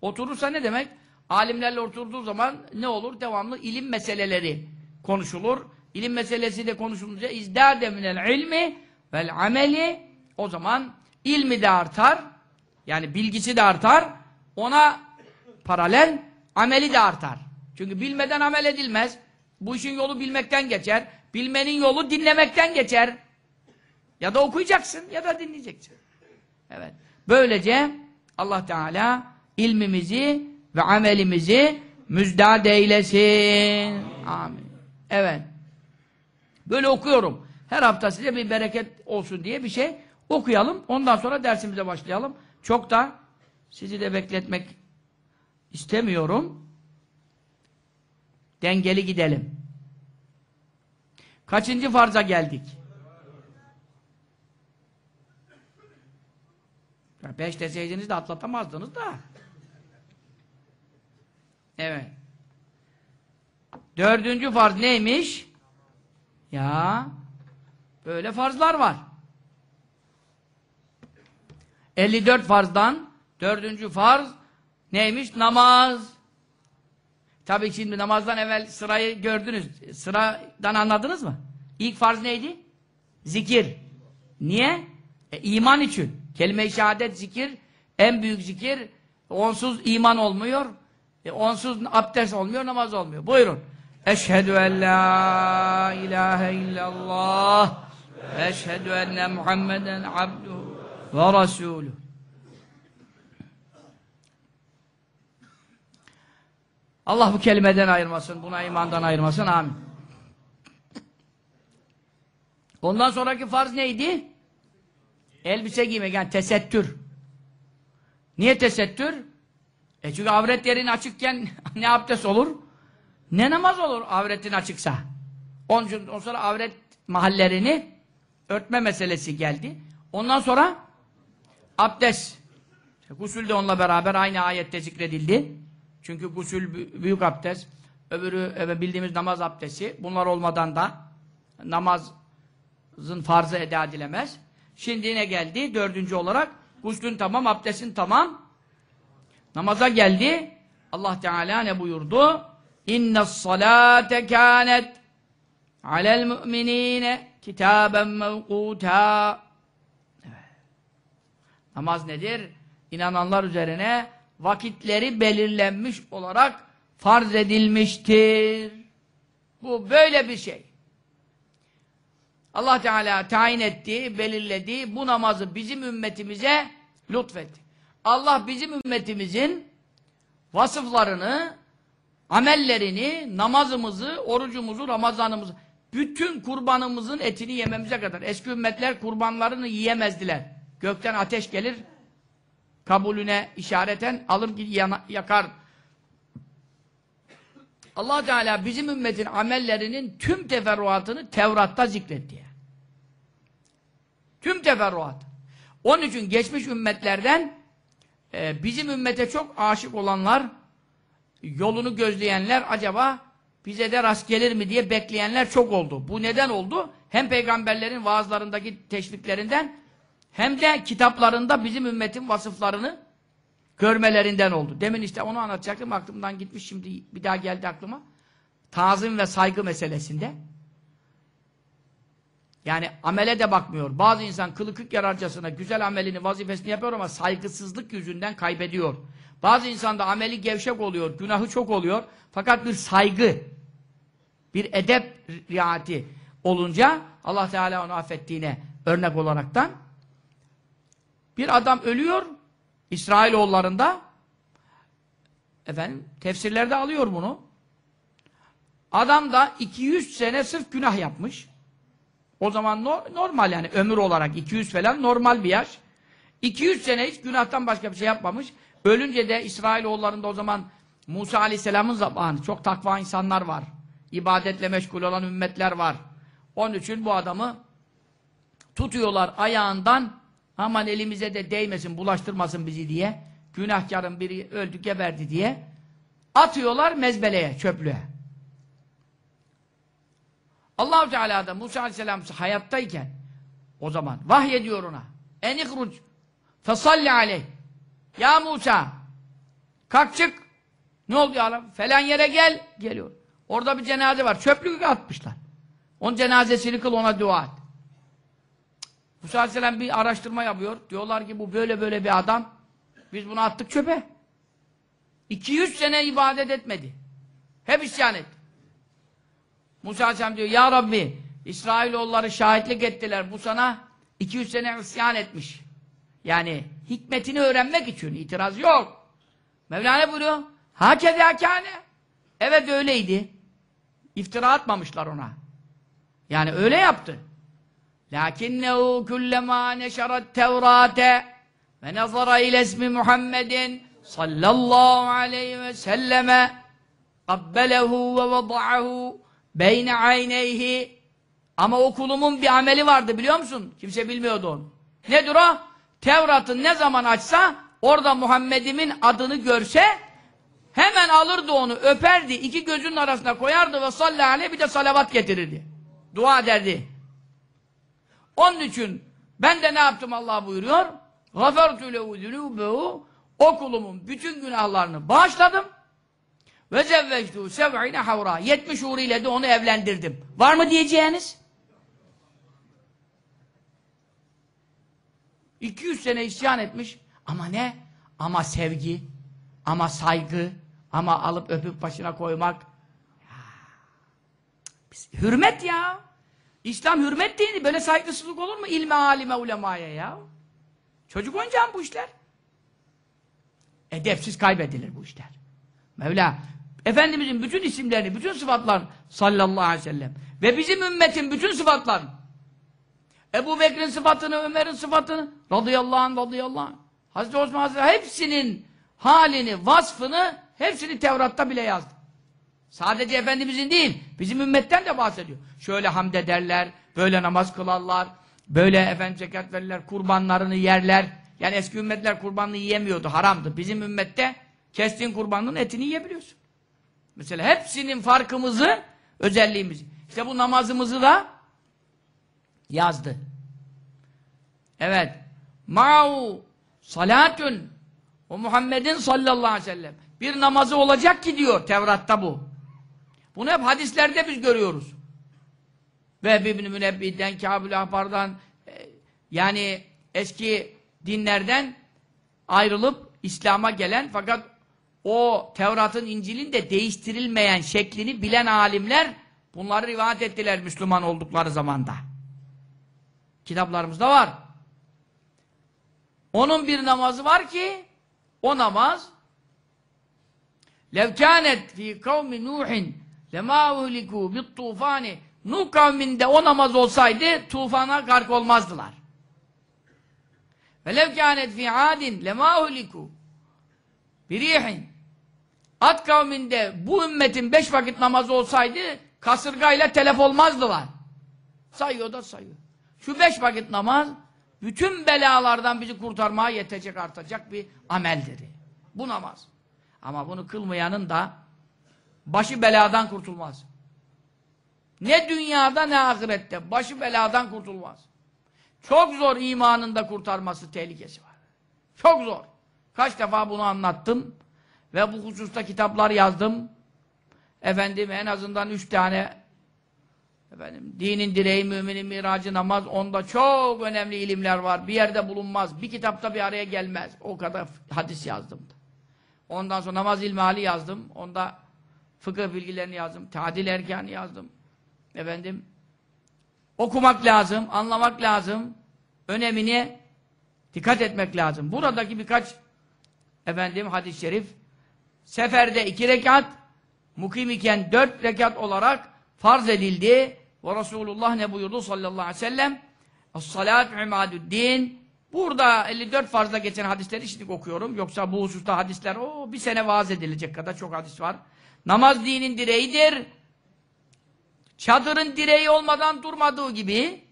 oturursa ne demek? Alimlerle oturduğu zaman ne olur? Devamlı ilim meseleleri konuşulur. İlim meselesi de konuşulunca izdâde minel ilmi vel ameli o zaman ilmi de artar. Yani bilgisi de artar. Ona paralel ameli de artar. Çünkü bilmeden amel edilmez. Bu işin yolu bilmekten geçer. Bilmenin yolu dinlemekten geçer. Ya da okuyacaksın ya da dinleyeceksin. Evet. Böylece Allah Teala ilmimizi ve amelimizi müjdat eylesin. Amin. Evet. Böyle okuyorum. Her hafta size bir bereket olsun diye bir şey okuyalım. Ondan sonra dersimize başlayalım. Çok da sizi de bekletmek istemiyorum. Dengeli gidelim. Kaçıncı farza geldik? Beş deseydiniz de atlatamazdınız da. Evet. Dördüncü farz neymiş? Ya böyle farzlar var. 54 farzdan dördüncü farz neymiş? Namaz. Tabii şimdi namazdan evvel sırayı gördünüz. Sıradan anladınız mı? İlk farz neydi? Zikir. Niye? E, iman için. Kelime-i şehadet zikir, en büyük zikir. Onsuz iman olmuyor. E, onsuz abdest olmuyor, namaz olmuyor. Buyurun. En la ilahe illallah ve eşhedü enne Muhammeden abduhu ve rasuluhu. Allah bu kelimeden ayırmasın, buna imandan ayırmasın. Amin. Ondan sonraki farz neydi? Elbise giymek, yani tesettür. Niye tesettür? E çünkü avret yerin açıkken (laughs) ne abdest olur? Ne namaz olur avretin açıksa? Onun için sonra avret mahallerini örtme meselesi geldi. Ondan sonra abdest. Gusül de onunla beraber aynı ayette zikredildi. Çünkü gusül büyük abdest, öbürü evet, bildiğimiz namaz abdesti. Bunlar olmadan da namazın farzı eda edilemez. Şimdi ne geldi? Dördüncü olarak guslün tamam, abdestin tamam. Namaza geldi. Allah Teala ne buyurdu? İnne salate kânet alel müminine kitaben mevkuta Namaz nedir? İnananlar üzerine vakitleri belirlenmiş olarak farz edilmiştir. Bu böyle bir şey. Allah Teala tayin etti, belirledi. Bu namazı bizim ümmetimize lütfetti. Allah bizim ümmetimizin vasıflarını, amellerini, namazımızı, orucumuzu, Ramazanımızı, bütün kurbanımızın etini yememize kadar. Eski ümmetler kurbanlarını yiyemezdiler. Gökten ateş gelir, kabulüne işareten alır yakar. allah Teala bizim ümmetin amellerinin tüm teferruatını Tevrat'ta zikretti. Tüm teferruat. Onun için geçmiş ümmetlerden e, bizim ümmete çok aşık olanlar, yolunu gözleyenler acaba bize de rast gelir mi diye bekleyenler çok oldu. Bu neden oldu? Hem peygamberlerin vaazlarındaki teşviklerinden hem de kitaplarında bizim ümmetin vasıflarını görmelerinden oldu. Demin işte onu anlatacaktım. Aklımdan gitmiş şimdi bir daha geldi aklıma. Tazim ve saygı meselesinde. Yani amele de bakmıyor. Bazı insan kılı kırk yararcasına güzel amelini, vazifesini yapıyor ama saygısızlık yüzünden kaybediyor. Bazı insan da ameli gevşek oluyor, günahı çok oluyor. Fakat bir saygı, bir edep riayeti olunca Allah Teala onu affettiğine örnek olaraktan bir adam ölüyor İsrailoğullarında efendim tefsirlerde alıyor bunu. Adam da 200 sene sırf günah yapmış. O zaman no normal yani ömür olarak 200 falan normal bir yaş. 200 sene hiç günahtan başka bir şey yapmamış. Ölünce de İsrailoğullarında o zaman Musa Aleyhisselam'ın zamanı çok takva insanlar var. İbadetle meşgul olan ümmetler var. Onun için bu adamı tutuyorlar ayağından aman elimize de değmesin, bulaştırmasın bizi diye. Günahkarın biri öldü, geberdi diye. Atıyorlar mezbeleye, çöplüğe. Allahu Teala da Musa Aleyhisselam hayattayken o zaman vahyediyor ona. Enikruc fesalli aleyh. Ya Musa kalk çık. Ne oldu ya Rabbi? Falan yere gel. Geliyor. Orada bir cenaze var. Çöplük atmışlar. Onun cenazesini kıl ona dua et. Musa Aleyhisselam bir araştırma yapıyor. Diyorlar ki bu böyle böyle bir adam. Biz bunu attık çöpe. 200 sene ibadet etmedi. Hep isyan etti. Musa Aleyhisselam diyor ya Rabbi İsrailoğulları şahitlik ettiler. Bu sana 200 sene isyan etmiş. Yani hikmetini öğrenmek için itiraz yok. Mevlana buyuruyor. Hakeza kâne. Evet öyleydi. İftira atmamışlar ona. Yani öyle yaptı. Lakinnehu kullema neşeret tevrate ve nazara ile ismi Muhammedin sallallahu aleyhi ve selleme kabbelehu ve vada'ahu beyne ayneyhi ama o kulumun bir ameli vardı biliyor musun? Kimse bilmiyordu onu. Nedir o? Tevrat'ı ne zaman açsa orada Muhammed'imin adını görse hemen alırdı onu, öperdi, iki gözünün arasına koyardı ve sallallahu aleyhi bir de salavat getirirdi. Dua ederdi. Onun için ben de ne yaptım Allah buyuruyor? غَفَرْتُ لَهُ ذُنُوبَهُ O kulumun bütün günahlarını bağışladım. Ve zevvectu sev'ine havra. 70 ile de onu evlendirdim. Var mı diyeceğiniz? 200 sene isyan etmiş. Ama ne? Ama sevgi, ama saygı, ama alıp öpüp başına koymak. Ya. Hürmet ya. İslam hürmet dini. Böyle saygısızlık olur mu? İlme, alime, ulemaya ya. Çocuk oyuncağı bu işler. Edepsiz kaybedilir bu işler. Mevla, Efendimizin bütün isimlerini, bütün sıfatlarını sallallahu aleyhi ve sellem ve bizim ümmetin bütün sıfatlarını Ebu Bekir'in sıfatını, Ömer'in sıfatını radıyallahu anh, radıyallahu anh Hazreti Osman Hazretleri hepsinin halini, vasfını hepsini Tevrat'ta bile yazdı. Sadece Efendimizin değil, bizim ümmetten de bahsediyor. Şöyle hamd ederler, böyle namaz kılarlar, böyle efendim zekat verirler, kurbanlarını yerler. Yani eski ümmetler kurbanını yiyemiyordu, haramdı. Bizim ümmette kestiğin kurbanın etini yiyebiliyorsun. Mesela hepsinin farkımızı, özelliğimizi. İşte bu namazımızı da yazdı. Evet. Ma'u salatun o Muhammed'in sallallahu aleyhi ve sellem bir namazı olacak ki diyor Tevrat'ta bu. Bunu hep hadislerde biz görüyoruz. Ve İbn-i Münebbi'den, Kâb-ül Ahbar'dan e, yani eski dinlerden ayrılıp İslam'a gelen fakat o Tevrat'ın, İncil'in de değiştirilmeyen şeklini bilen alimler bunları rivayet ettiler Müslüman oldukları zamanda. Kitaplarımızda var. Onun bir namazı var ki o namaz levkânet fî kavmi Nuhin lemâ uhlikû bit tufâni Nuh kavminde o namaz olsaydı tufana gark olmazdılar. Ve levkânet fî âdin lemâ uhlikû birihin Ad kavminde bu ümmetin beş vakit namazı olsaydı kasırgayla telef olmazdılar. Sayıyor da sayıyor. Şu beş vakit namaz bütün belalardan bizi kurtarmaya yetecek artacak bir ameldir. Bu namaz. Ama bunu kılmayanın da başı beladan kurtulmaz. Ne dünyada ne ahirette başı beladan kurtulmaz. Çok zor imanında kurtarması tehlikesi var. Çok zor. Kaç defa bunu anlattım. Ve bu hususta kitaplar yazdım. Efendim en azından üç tane efendim, dinin direği, müminin miracı, namaz onda çok önemli ilimler var. Bir yerde bulunmaz. Bir kitapta bir araya gelmez. O kadar hadis yazdım. Ondan sonra namaz ilmihali yazdım. Onda fıkıh bilgilerini yazdım. Tadil erkanı yazdım. Efendim okumak lazım, anlamak lazım. Önemini dikkat etmek lazım. Buradaki birkaç efendim hadis-i şerif seferde iki rekat mukim iken dört rekat olarak farz edildi. Ve Resulullah ne buyurdu sallallahu aleyhi ve sellem? Es-salatu imadüddin. Burada 54 farzda geçen hadisleri şimdi okuyorum. Yoksa bu hususta hadisler o bir sene vaaz edilecek kadar çok hadis var. Namaz dinin direğidir. Çadırın direği olmadan durmadığı gibi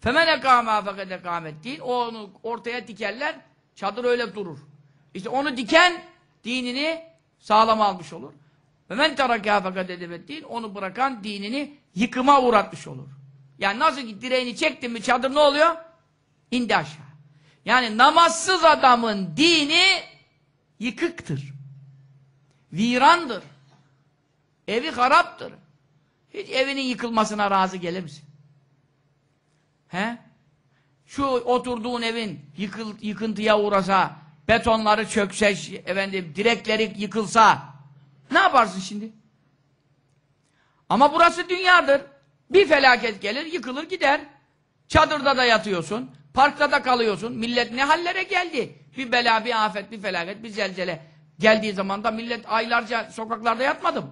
femen ekâmâ feked ekâmettin. Onu ortaya dikerler. Çadır öyle durur. İşte onu diken dinini sağlam almış olur. Ve men terakâ feked edebettin. Onu bırakan dinini yıkıma uğratmış olur. Yani nasıl ki direğini çektin mi çadır ne oluyor? İndi aşağı. Yani namazsız adamın dini yıkıktır. Virandır. Evi haraptır. Hiç evinin yıkılmasına razı gelir misin? He? Şu oturduğun evin yıkıl, yıkıntıya uğrasa, betonları çökse, efendim, direkleri yıkılsa, ne yaparsın şimdi? Ama burası dünyadır. Bir felaket gelir, yıkılır gider. Çadırda da yatıyorsun, parkta da kalıyorsun. Millet ne hallere geldi? Bir bela, bir afet, bir felaket, bir zelzele geldiği zaman da millet aylarca sokaklarda yatmadı mı?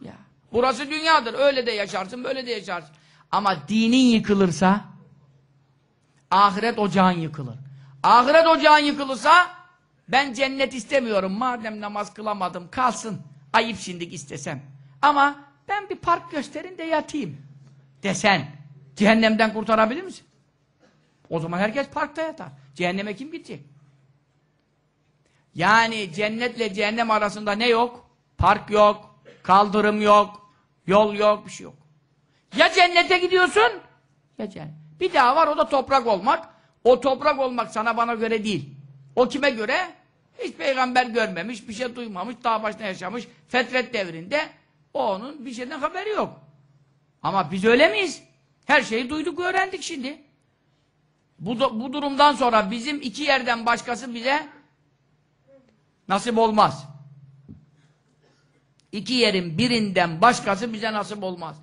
Ya. Burası dünyadır. Öyle de yaşarsın, böyle de yaşarsın. Ama dinin yıkılırsa ahiret ocağın yıkılır. Ahiret ocağın yıkılırsa ben cennet istemiyorum. Madem namaz kılamadım kalsın. Ayıp şimdilik istesem. Ama ben bir park gösterin de yatayım desen cehennemden kurtarabilir misin? O zaman herkes parkta yatar. Cehenneme kim gidecek? Yani cennetle cehennem arasında ne yok? Park yok, kaldırım yok, yol yok, bir şey yok. Ya cennete gidiyorsun, ya cennet. Bir daha var, o da toprak olmak. O toprak olmak sana bana göre değil. O kime göre? Hiç peygamber görmemiş, bir şey duymamış, dağ başına yaşamış, fetret devrinde. O onun bir şeyden haberi yok. Ama biz öyle miyiz? Her şeyi duyduk, öğrendik şimdi. Bu, bu durumdan sonra bizim iki yerden başkası bize nasip olmaz. İki yerin birinden başkası bize nasip olmaz.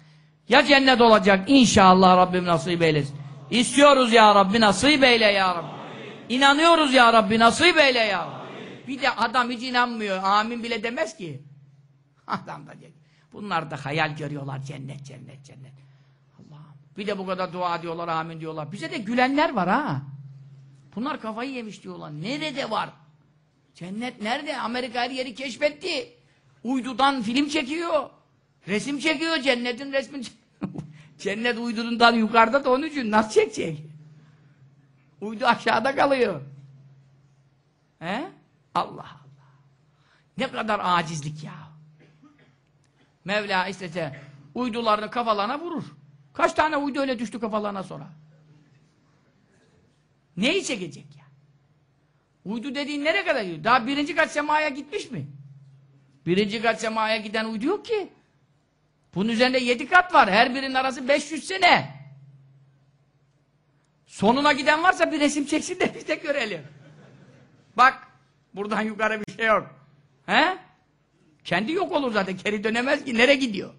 Ya cennet olacak inşallah Rabbim nasip eylesin. İstiyoruz ya Rabbi nasip eyle ya Rabbi. İnanıyoruz ya Rabbi nasip eyle ya Rabbi. Bir de adam hiç inanmıyor. Amin bile demez ki. Adam da diyor. Bunlar da hayal görüyorlar cennet cennet cennet. Allah'ım. Bir de bu kadar dua diyorlar amin diyorlar. Bize de gülenler var ha. Bunlar kafayı yemiş diyorlar. Nerede var? Cennet nerede? Amerika her yeri keşfetti. Uydudan film çekiyor. Resim çekiyor. Cennetin resmini (laughs) Cennet uydundan yukarıda da onun için nasıl çekecek? Uydu aşağıda kalıyor. He? Allah Allah. Ne kadar acizlik ya. Mevla istese uydularını kafalarına vurur. Kaç tane uydu öyle düştü kafalarına sonra? Neyi çekecek ya? Uydu dediğin nereye kadar gidiyor? Daha birinci kat semaya gitmiş mi? Birinci kat semaya giden uydu yok ki. Bunun üzerinde yedi kat var. Her birinin arası 500 sene. Sonuna giden varsa bir resim çeksin de biz de görelim. Bak, buradan yukarı bir şey yok. He? Kendi yok olur zaten. Geri dönemez ki. Nereye gidiyor?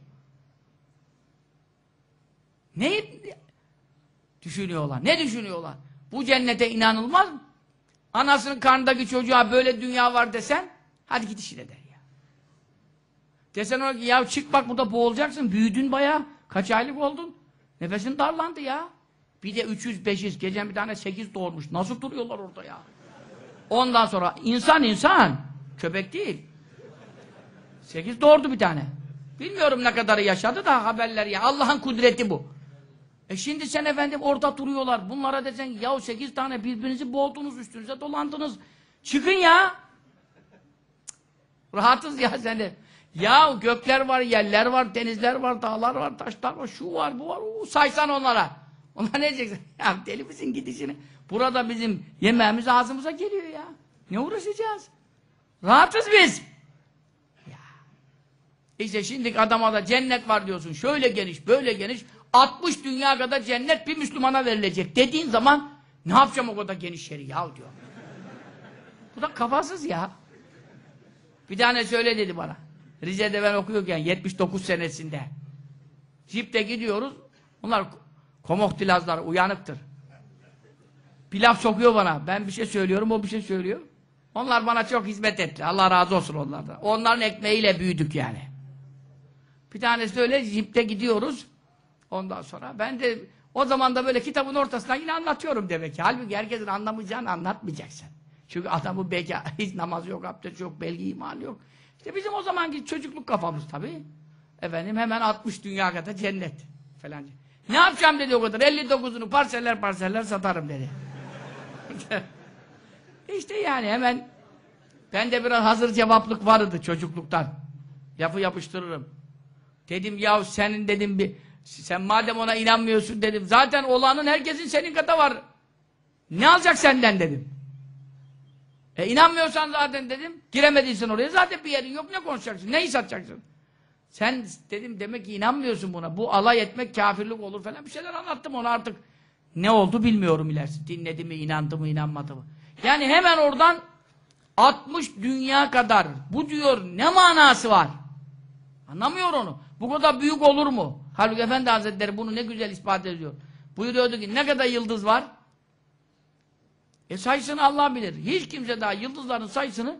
Ne düşünüyorlar? Ne düşünüyorlar? Bu cennete inanılmaz mı? Anasının karnındaki çocuğa böyle dünya var desen, hadi git işine der ya. Desen ona ki ya çık bak burada boğulacaksın, büyüdün bayağı, kaç aylık oldun? Nefesin darlandı ya. Bir de 300 500 gecen bir tane 8 doğurmuş. Nasıl duruyorlar orada ya? Ondan sonra insan insan, köpek değil. 8 doğurdu bir tane. Bilmiyorum ne kadarı yaşadı da haberler ya. Allah'ın kudreti bu. E şimdi sen efendim orada duruyorlar. Bunlara desen yahu sekiz tane birbirinizi boğdunuz üstünüze dolandınız. Çıkın ya. Rahatız ya seni. Ya gökler var, yerler var, denizler var, dağlar var, taşlar var, şu var, bu var. Uu, saysan onlara. Onlar ne diyeceksin? (laughs) Ya deli misin gidişini? Burada bizim yemeğimiz ağzımıza geliyor ya. Ne uğraşacağız? Rahatız biz. İşte şimdi adama da cennet var diyorsun. Şöyle geniş, böyle geniş. 60 dünya kadar cennet bir Müslümana verilecek dediğin zaman ne yapacağım o kadar geniş yeri ya diyor. Bu da kafasız ya. Bir tane söyle dedi bana. Rize'de ben okuyorken 79 senesinde. Jipte gidiyoruz. Onlar komoktilazlar uyanıktır. Bir laf sokuyor bana. Ben bir şey söylüyorum, o bir şey söylüyor. Onlar bana çok hizmet etti. Allah razı olsun onlardan. Onların ekmeğiyle büyüdük yani. Bir tanesi öyle jipte gidiyoruz. Ondan sonra ben de o zaman da böyle kitabın ortasından yine anlatıyorum demek ki. Halbuki herkesin anlamayacağını anlatmayacaksın. Çünkü adamı beka, (laughs) hiç namaz yok, abdest yok, belgi iman yok. İşte bizim o zamanki çocukluk kafamız tabii. Efendim hemen 60 dünya kadar cennet falan. Ne yapacağım dedi o kadar. 59'unu parseller parseller satarım dedi. (laughs) işte yani hemen ben de biraz hazır cevaplık vardı çocukluktan. Yapı yapıştırırım. Dedim ya senin dedim bir sen madem ona inanmıyorsun dedim. Zaten olanın herkesin senin kadar var. Ne alacak senden dedim. E inanmıyorsan zaten dedim. Giremediysen oraya zaten bir yerin yok ne konuşacaksın? Neyi satacaksın? Sen dedim demek ki inanmıyorsun buna. Bu alay etmek kafirlik olur falan bir şeyler anlattım ona artık. Ne oldu bilmiyorum ilerisi. Dinledi mi, inandı mı, inanmadı mı? Yani hemen oradan 60 dünya kadar. Bu diyor ne manası var? Anlamıyor onu. Bu kadar büyük olur mu? Halbuki Efendi Hazretleri bunu ne güzel ispat ediyor. Buyuruyordu ki ne kadar yıldız var? E sayısını Allah bilir. Hiç kimse daha yıldızların sayısını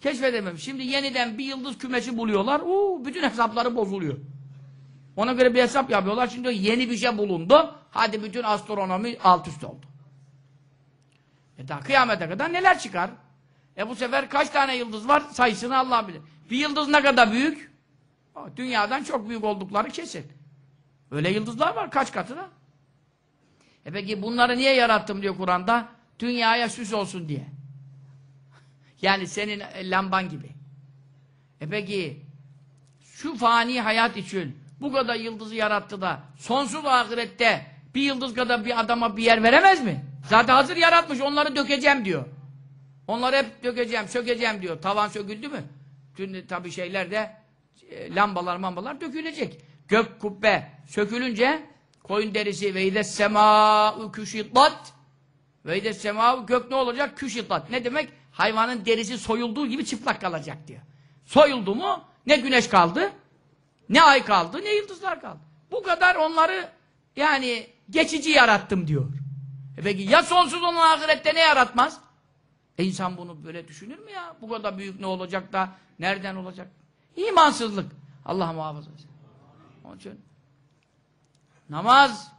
keşfedememiş. Şimdi yeniden bir yıldız kümesi buluyorlar. Uuu bütün hesapları bozuluyor. Ona göre bir hesap yapıyorlar. Şimdi yeni bir şey bulundu. Hadi bütün astronomi alt üst oldu. E daha kıyamete kadar neler çıkar? E bu sefer kaç tane yıldız var? Sayısını Allah bilir. Bir yıldız ne kadar büyük? Dünyadan çok büyük oldukları kesin. Öyle yıldızlar var kaç katı da. E peki bunları niye yarattım diyor Kur'an'da? Dünyaya süs olsun diye. (laughs) Yani senin lamban gibi. E peki şu fani hayat için bu kadar yıldızı yarattı da sonsuz ahirette bir yıldız kadar bir adama bir yer veremez mi? Zaten hazır yaratmış onları dökeceğim diyor. Onları hep dökeceğim, sökeceğim diyor. Tavan söküldü mü? Tüm tabi şeyler de e, lambalar mambalar dökülecek. Gök kubbe sökülünce koyun derisi ve ides semâ'u küşittat ve ides semâ'u gök ne olacak? Küşittat. Ne demek? Hayvanın derisi soyulduğu gibi çıplak kalacak diyor. Soyuldu mu ne güneş kaldı, ne ay kaldı, ne yıldızlar kaldı. Bu kadar onları yani geçici yarattım diyor. E peki ya sonsuz olan ahirette ne yaratmaz? E insan bunu böyle düşünür mü ya? Bu kadar büyük ne olacak da nereden olacak? İmansızlık. Allah muhafaza. Onun için namaz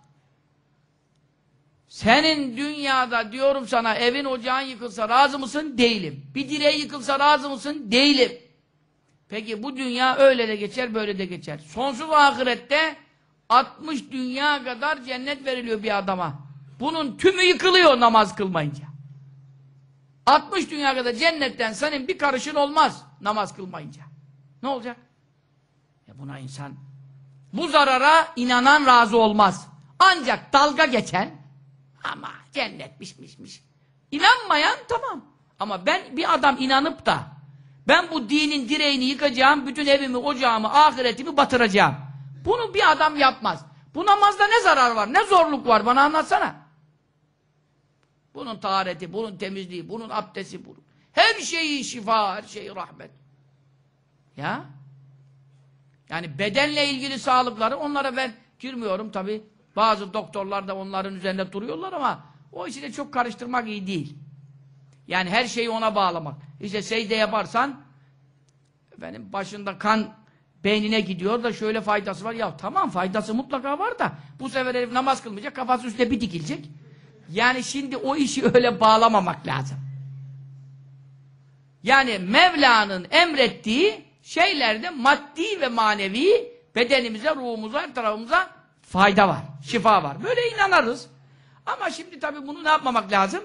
senin dünyada diyorum sana evin ocağın yıkılsa razı mısın? Değilim. Bir direği yıkılsa razı mısın? Değilim. Peki bu dünya öyle de geçer böyle de geçer. Sonsuz ahirette 60 dünya kadar cennet veriliyor bir adama. Bunun tümü yıkılıyor namaz kılmayınca. 60 dünya kadar cennetten senin bir karışın olmaz namaz kılmayınca. Ne olacak? Ya buna insan bu zarara inanan razı olmaz. Ancak dalga geçen ama cennetmişmişmiş. İnanmayan tamam. Ama ben bir adam inanıp da ben bu dinin direğini yıkacağım, bütün evimi, ocağımı, ahiretimi batıracağım. Bunu bir adam yapmaz. Bu namazda ne zarar var, ne zorluk var bana anlatsana. Bunun tahareti, bunun temizliği, bunun abdesti, bunun. Her şeyi şifa, her şeyi rahmet. Ya? Yani bedenle ilgili sağlıkları onlara ben girmiyorum tabi. Bazı doktorlar da onların üzerinde duruyorlar ama o işi de çok karıştırmak iyi değil. Yani her şeyi ona bağlamak. İşte secde yaparsan benim başında kan beynine gidiyor da şöyle faydası var. Ya tamam faydası mutlaka var da bu sefer herif namaz kılmayacak kafası üstüne bir dikilecek. Yani şimdi o işi (laughs) öyle bağlamamak lazım. Yani Mevla'nın emrettiği şeylerde maddi ve manevi bedenimize, ruhumuza, her tarafımıza fayda var, şifa var. Böyle inanırız. Ama şimdi tabii bunu ne yapmamak lazım?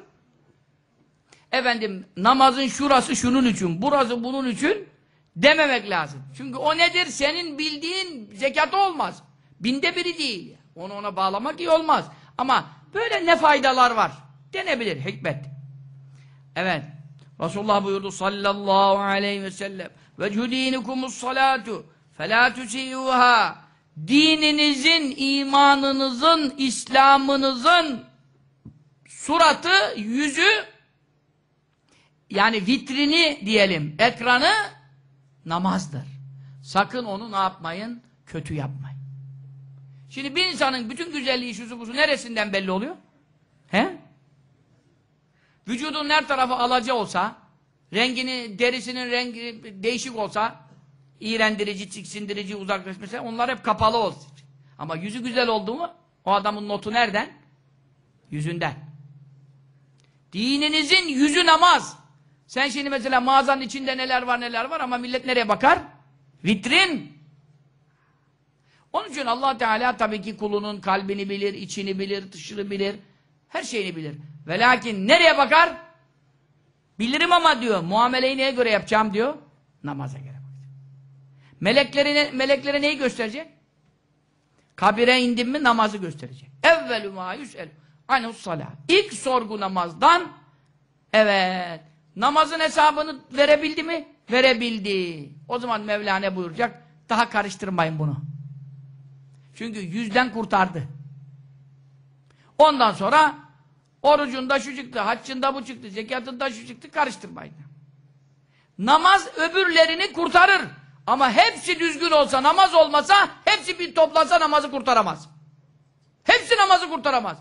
Efendim namazın şurası şunun için, burası bunun için dememek lazım. Çünkü o nedir? Senin bildiğin zekat olmaz. Binde biri değil. Onu ona bağlamak iyi olmaz. Ama böyle ne faydalar var? Denebilir hikmet. Evet. Resulullah buyurdu sallallahu aleyhi ve sellem ve cudinikumus salatu felâ tusiyyuhâ dininizin, imanınızın, İslam'ınızın suratı, yüzü yani vitrini diyelim, ekranı namazdır. Sakın onu ne yapmayın? Kötü yapmayın. Şimdi bir insanın bütün güzelliği, şusu busu neresinden belli oluyor? He? Vücudun her tarafı alaca olsa, rengini, derisinin rengi değişik olsa, iğrendirici, tiksindirici, uzaklaşması, onlar hep kapalı olsun. Ama yüzü güzel oldu mu, o adamın notu nereden? Yüzünden. Dininizin yüzü namaz. Sen şimdi mesela mağazanın içinde neler var neler var ama millet nereye bakar? Vitrin. Onun için allah Teala tabii ki kulunun kalbini bilir, içini bilir, dışını bilir. Her şeyini bilir. Ve lakin nereye bakar? Bilirim ama diyor. Muameleyi neye göre yapacağım diyor? Namaza göre. Meleklerine, meleklere neyi gösterecek? Kabire indim mi namazı gösterecek. Evvelü ma yüsel anus salat. İlk sorgu namazdan evet namazın hesabını verebildi mi? Verebildi. O zaman Mevla ne buyuracak? Daha karıştırmayın bunu. Çünkü yüzden kurtardı. Ondan sonra orucunda şu çıktı, haccında bu çıktı, zekatında şu çıktı, karıştırmayın. Namaz öbürlerini kurtarır. Ama hepsi düzgün olsa, namaz olmasa, hepsi bir toplansa namazı kurtaramaz. Hepsi namazı kurtaramaz.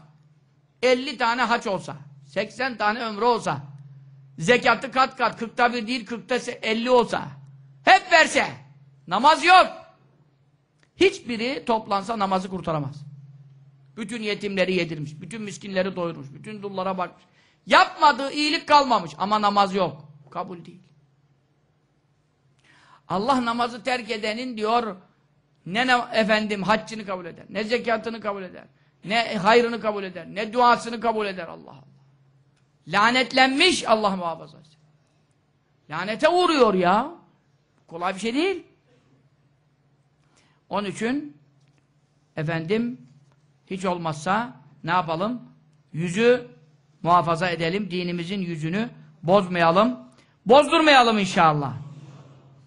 50 tane haç olsa, 80 tane ömrü olsa, zekatı kat kat, 40'ta bir değil, 40'ta 50 olsa, hep verse, namaz yok. Hiçbiri toplansa namazı kurtaramaz. Bütün yetimleri yedirmiş, bütün miskinleri doyurmuş, bütün dullara bakmış. Yapmadığı iyilik kalmamış ama namaz yok. Kabul değil. Allah namazı terk edenin diyor ne, efendim haccını kabul eder, ne zekatını kabul eder, ne hayrını kabul eder, ne duasını kabul eder Allah Allah. Lanetlenmiş Allah muhafaza. Lanete uğruyor ya. Kolay bir şey değil. Onun için efendim hiç olmazsa ne yapalım? Yüzü muhafaza edelim. Dinimizin yüzünü bozmayalım. Bozdurmayalım inşallah.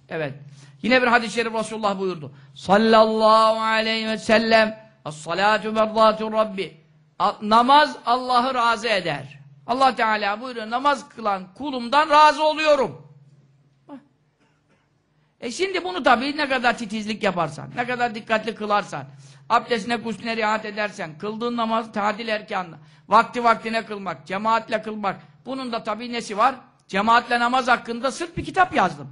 Evet. Yine bir hadis-i şerif Resulullah buyurdu. Sallallahu aleyhi ve sellem Es-salatu merdatu rabbi Namaz Allah'ı razı eder. Allah Teala buyuruyor. Namaz kılan kulumdan razı oluyorum. E şimdi bunu tabii ne kadar titizlik yaparsan, ne kadar dikkatli kılarsan, abdestine, gusline riayet edersen, kıldığın namaz tadil erkanla, vakti vaktine kılmak, cemaatle kılmak, bunun da tabii nesi var? Cemaatle namaz hakkında sırf bir kitap yazdım.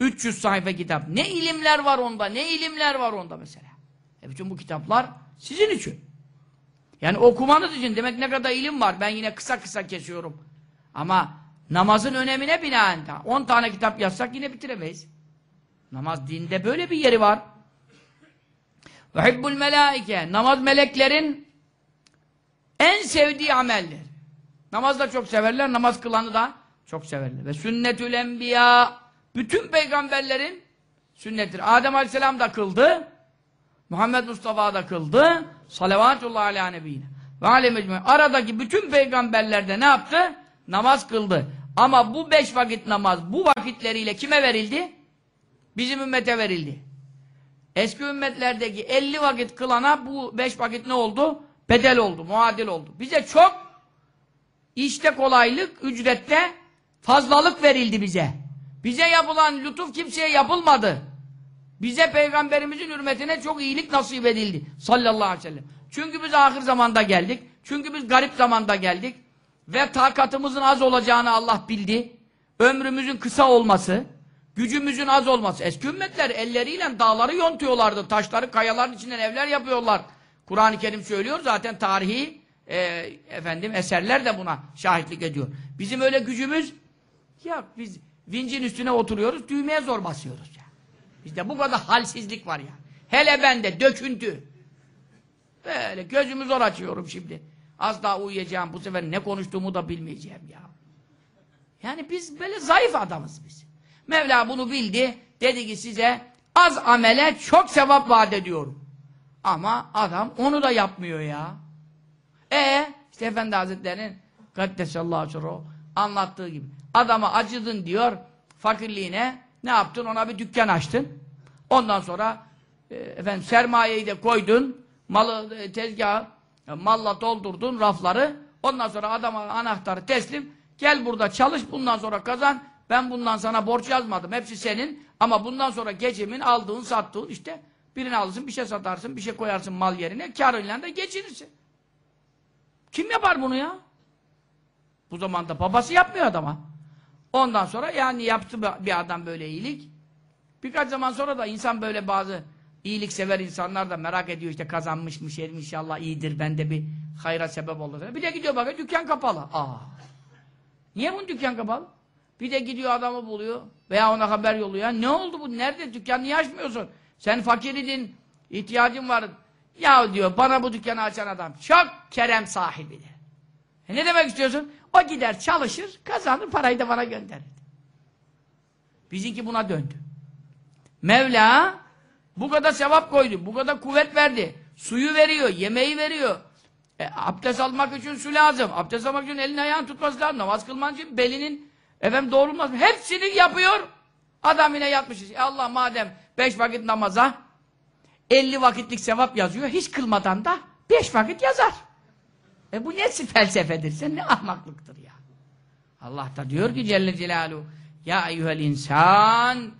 300 sayfa kitap. Ne ilimler var onda, ne ilimler var onda mesela. E bütün bu kitaplar sizin için. Yani okumanız için demek ne kadar ilim var. Ben yine kısa kısa kesiyorum. Ama namazın önemine binaen 10 tane kitap yazsak yine bitiremeyiz. Namaz dinde böyle bir yeri var. Ve hibbul melaike. Namaz meleklerin en sevdiği ameldir. Namaz da çok severler, namaz kılanı da çok severler. Ve sünnetül enbiya bütün peygamberlerin sünnettir. Adem Aleyhisselam da kıldı. Muhammed Mustafa da kıldı. Salavatullah ala nebiyine. Ve alem Aradaki bütün peygamberler de ne yaptı? Namaz kıldı. Ama bu beş vakit namaz bu vakitleriyle kime verildi? Bizim ümmete verildi. Eski ümmetlerdeki 50 vakit kılana bu beş vakit ne oldu? Bedel oldu, muadil oldu. Bize çok işte kolaylık, ücrette fazlalık verildi bize. Bize yapılan lütuf kimseye yapılmadı. Bize peygamberimizin hürmetine çok iyilik nasip edildi. Sallallahu aleyhi ve sellem. Çünkü biz ahir zamanda geldik. Çünkü biz garip zamanda geldik. Ve takatımızın az olacağını Allah bildi. Ömrümüzün kısa olması, gücümüzün az olması. Eski ümmetler elleriyle dağları yontuyorlardı. Taşları, kayaların içinden evler yapıyorlar. Kur'an-ı Kerim söylüyor zaten tarihi e, efendim eserler de buna şahitlik ediyor. Bizim öyle gücümüz yok. Biz vincin üstüne oturuyoruz, düğmeye zor basıyoruz. Ya. Bizde bu kadar halsizlik var ya. Hele bende döküntü. Böyle gözümü zor açıyorum şimdi. Az daha uyuyacağım. Bu sefer ne konuştuğumu da bilmeyeceğim ya. Yani biz böyle zayıf adamız biz. Mevla bunu bildi. Dedi ki size az amele çok sevap vaat ediyorum. Ama adam onu da yapmıyor ya. E işte Efendi Hazretleri'nin Kaddesallahu aleyhi Anlattığı gibi. Adama acıdın diyor fakirliğine. Ne yaptın? Ona bir dükkan açtın. Ondan sonra e, efendim sermayeyi de koydun. Malı e, tezgahı e, malla doldurdun rafları. Ondan sonra adama anahtarı teslim. Gel burada çalış bundan sonra kazan. Ben bundan sana borç yazmadım. Hepsi senin. Ama bundan sonra gecemin aldığın sattığın işte birini alırsın bir şey satarsın bir şey koyarsın mal yerine karıyla da geçirirsin. Kim yapar bunu ya? Bu zamanda babası yapmıyor adama. Ondan sonra yani yaptı bir adam böyle iyilik. Birkaç zaman sonra da insan böyle bazı iyilik sever insanlar da merak ediyor işte kazanmışmış yerim inşallah iyidir ben de bir hayra sebep olur. Bir de gidiyor bakıyor dükkan kapalı. Aa. Niye bunun dükkan kapalı? Bir de gidiyor adamı buluyor veya ona haber yolluyor. Ne oldu bu? Nerede? Dükkan niye açmıyorsun? Sen fakiridin, ihtiyacın var. Ya diyor bana bu dükkanı açan adam çok kerem sahibidir. E ne demek istiyorsun? O gider çalışır, kazanır, parayı da bana gönderir. Bizimki buna döndü. Mevla bu kadar sevap koydu, bu kadar kuvvet verdi. Suyu veriyor, yemeği veriyor. E, abdest almak için su lazım. Abdest almak için elini ayağını tutması lazım. Namaz kılman için belinin efendim doğrulması. Hepsini yapıyor. Adam yine yatmışız. E Allah madem beş vakit namaza 50 vakitlik sevap yazıyor. Hiç kılmadan da beş vakit yazar. E bu ne felsefedir? Sen ne ahmaklıktır ya. Allah da diyor ki Celle Celaluhu Ya eyyuhel insan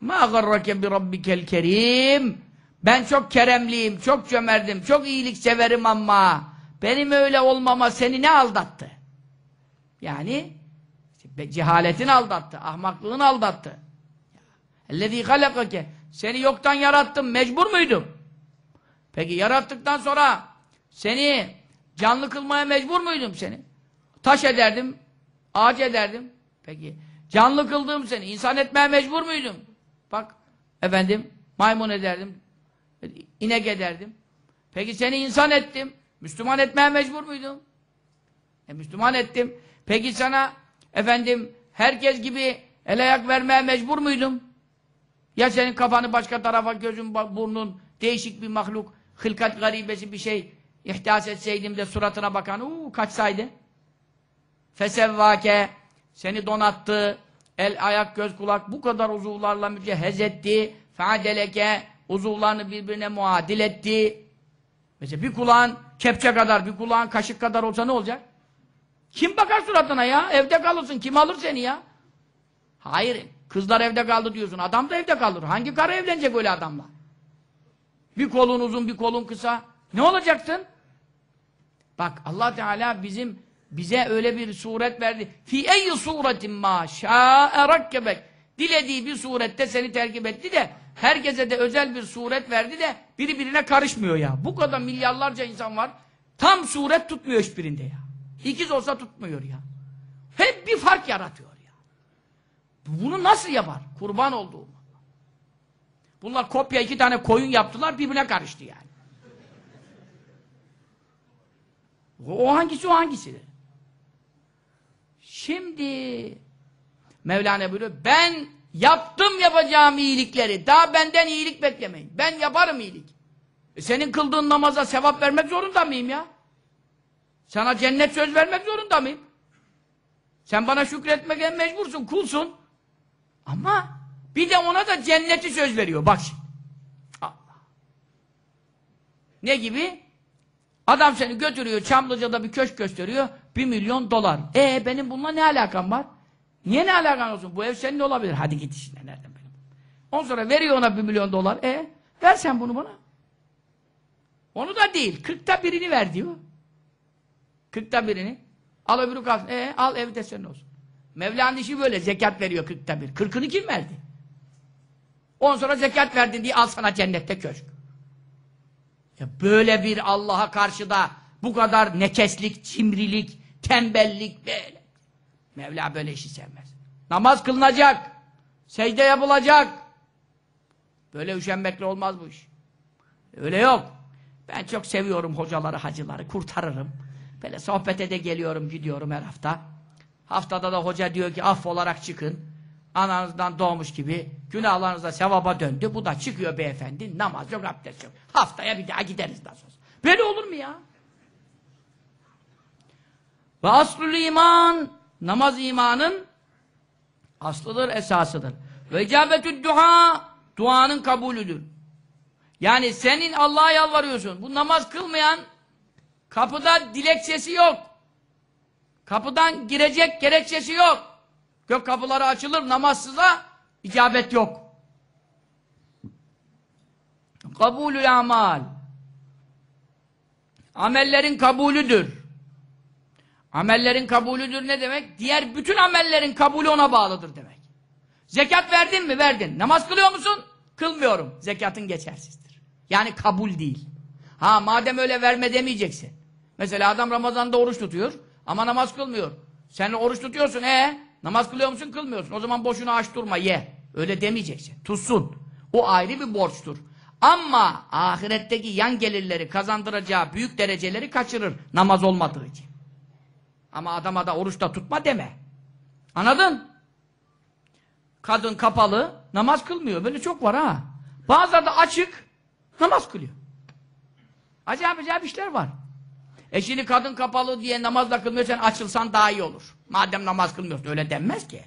ma garrake bi rabbikel kerim ben çok keremliyim, çok cömertim, çok iyilik severim ama benim öyle olmama seni ne aldattı? Yani cehaletin aldattı, ahmaklığın aldattı. اَلَّذ۪ي خَلَقَكَ Seni yoktan yarattım, mecbur muydum? Peki yarattıktan sonra seni canlı kılmaya mecbur muydum seni? Taş ederdim, ağaç ederdim. Peki canlı kıldığım seni, insan etmeye mecbur muydum? Bak efendim maymun ederdim, inek ederdim. Peki seni insan ettim. Müslüman etmeye mecbur muydum? E Müslüman ettim. Peki sana efendim herkes gibi el ayak vermeye mecbur muydum? Ya senin kafanı başka tarafa, gözün, burnun, değişik bir mahluk, hılkat garibesi bir şey ihdas etseydim de suratına bakan, uuu kaçsaydı. Fesevvake, seni donattı, el, ayak, göz, kulak bu kadar uzuvlarla mücehhez etti. Feadeleke, uzuvlarını birbirine muadil etti. Mesela bir kulağın kepçe kadar, bir kulağın kaşık kadar olsa ne olacak? Kim bakar suratına ya? Evde kalırsın. Kim alır seni ya? Hayır. Kızlar evde kaldı diyorsun. Adam da evde kalır. Hangi karı evlenecek öyle adamla? Bir kolun uzun, bir kolun kısa. Ne olacaksın? Bak Allah Teala bizim bize öyle bir suret verdi. Fi eyyi suretin ma şa'e rakkebek. Dilediği bir surette seni terkip etti de herkese de özel bir suret verdi de biri birine karışmıyor ya. Bu kadar milyarlarca insan var. Tam suret tutmuyor hiçbirinde ya. İkiz olsa tutmuyor ya. Hep bir fark yaratıyor ya. Bunu nasıl yapar? Kurban olduğum. Bunlar kopya iki tane koyun yaptılar birbirine karıştı yani. O hangisi o hangisi? Şimdi Mevlana buyuruyor ben yaptım yapacağım iyilikleri. Daha benden iyilik beklemeyin. Ben yaparım iyilik. E senin kıldığın namaza sevap vermek zorunda mıyım ya? Sana cennet söz vermek zorunda mıyım? Sen bana şükretmeye mecbursun, kulsun. Ama bir de ona da cenneti söz veriyor. Bak şimdi. Allah. Ne gibi? Adam seni götürüyor, Çamlıca'da bir köşk gösteriyor, bir milyon dolar. E benim bununla ne alakam var? Niye ne alakan olsun? Bu ev senin olabilir. Hadi git işine, nereden benim? Ondan sonra veriyor ona bir milyon dolar. E ver sen bunu bana. Onu da değil, kırkta birini ver diyor. Kırkta birini. Al öbürü kalsın. E al evde senin olsun. Mevla'nın işi böyle, zekat veriyor kırkta bir. Kırkını kim verdi? Ondan sonra zekat verdin diye al sana cennette köşk. Ya böyle bir Allah'a karşıda bu kadar nekeslik, cimrilik, tembellik böyle. Mevla böyle işi sevmez. Namaz kılınacak. Secde yapılacak. Böyle üşenmekle olmaz bu iş. Öyle yok. Ben çok seviyorum hocaları, hacıları. Kurtarırım. Böyle sohbete de geliyorum, gidiyorum her hafta. Haftada da hoca diyor ki aff olarak çıkın. Ananızdan doğmuş gibi günahlarınızda sevaba döndü. Bu da çıkıyor beyefendi. Namaz yok, abdest yok. Haftaya bir daha gideriz nasıl olsa. Böyle olur mu ya? Ve aslul iman Namaz imanın aslıdır, esasıdır. Ve icabetü dua duanın kabulüdür. Yani senin Allah'a yalvarıyorsun. Bu namaz kılmayan kapıda dilekçesi yok. Kapıdan girecek gerekçesi yok. Gök kapıları açılır namazsıza icabet yok. Kabulül amal. Amellerin kabulüdür. Amellerin kabulüdür ne demek? Diğer bütün amellerin kabulü ona bağlıdır demek. Zekat verdin mi? Verdin. Namaz kılıyor musun? Kılmıyorum. Zekatın geçersizdir. Yani kabul değil. Ha madem öyle verme demeyeceksin. Mesela adam Ramazan'da oruç tutuyor ama namaz kılmıyor. Sen oruç tutuyorsun e namaz kılıyor musun? Kılmıyorsun. O zaman boşuna aç durma ye. Öyle demeyeceksin. Tutsun. O ayrı bir borçtur. Ama ahiretteki yan gelirleri kazandıracağı büyük dereceleri kaçırır namaz olmadığı için. Ama adama da oruçta tutma deme. Anladın? Kadın kapalı, namaz kılmıyor. Böyle çok var ha. Bazıları da açık, namaz kılıyor. Acayip acayip işler var. E şimdi kadın kapalı diye namaz da kılmıyor, açılsan daha iyi olur. Madem namaz kılmıyorsun, öyle denmez ki.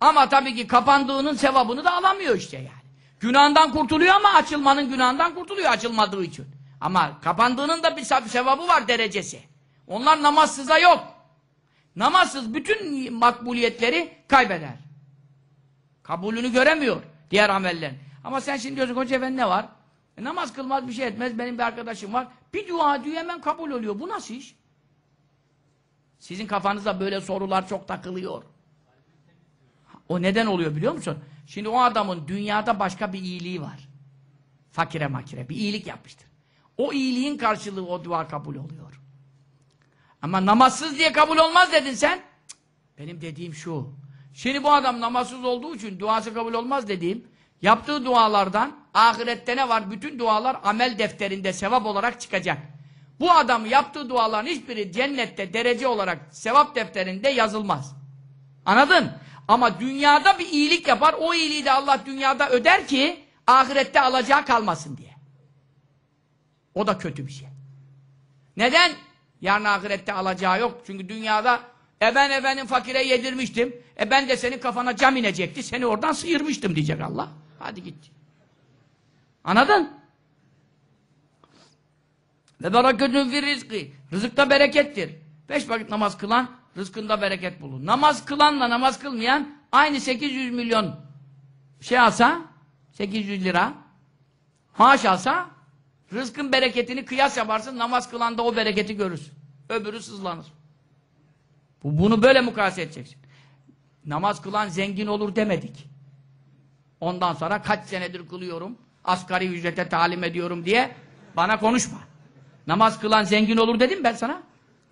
Ama tabii ki kapandığının sevabını da alamıyor işte yani. Günahından kurtuluyor ama açılmanın günahından kurtuluyor açılmadığı için. Ama kapandığının da bir sevabı var derecesi. Onlar namazsıza yok. Namazsız bütün makbuliyetleri kaybeder. Kabulünü göremiyor diğer amellerin. Ama sen şimdi diyorsun hoca efendi ne var? E, namaz kılmaz bir şey etmez. Benim bir arkadaşım var. Bir dua diyor hemen kabul oluyor. Bu nasıl iş? Sizin kafanızda böyle sorular çok takılıyor. O neden oluyor biliyor musun? Şimdi o adamın dünyada başka bir iyiliği var. Fakire makire bir iyilik yapmıştır. O iyiliğin karşılığı o dua kabul oluyor. Ama namazsız diye kabul olmaz dedin sen. Cık, benim dediğim şu. Şimdi bu adam namazsız olduğu için duası kabul olmaz dediğim yaptığı dualardan ahirette ne var? Bütün dualar amel defterinde sevap olarak çıkacak. Bu adam yaptığı duaların hiçbiri cennette derece olarak sevap defterinde yazılmaz. Anladın? Ama dünyada bir iyilik yapar. O iyiliği de Allah dünyada öder ki ahirette alacağı kalmasın diye. O da kötü bir şey. Neden? Yarın ahirette alacağı yok. Çünkü dünyada e ben efendim fakire yedirmiştim. E ben de senin kafana cam inecekti. Seni oradan sıyırmıştım diyecek Allah. Hadi git. Anladın? Ve bereketün fir rizki. Rızıkta berekettir. Beş vakit namaz kılan rızkında bereket bulur. Namaz kılanla namaz kılmayan aynı 800 milyon şey alsa 800 lira maaş alsa rızkın bereketini kıyas yaparsın namaz kılanda o bereketi görürsün. Öbürü sızlanır. Bu, bunu böyle mukayese edeceksin. Namaz kılan zengin olur demedik. Ondan sonra kaç senedir kılıyorum, asgari ücrete talim ediyorum diye bana konuşma. Namaz kılan zengin olur dedim ben sana.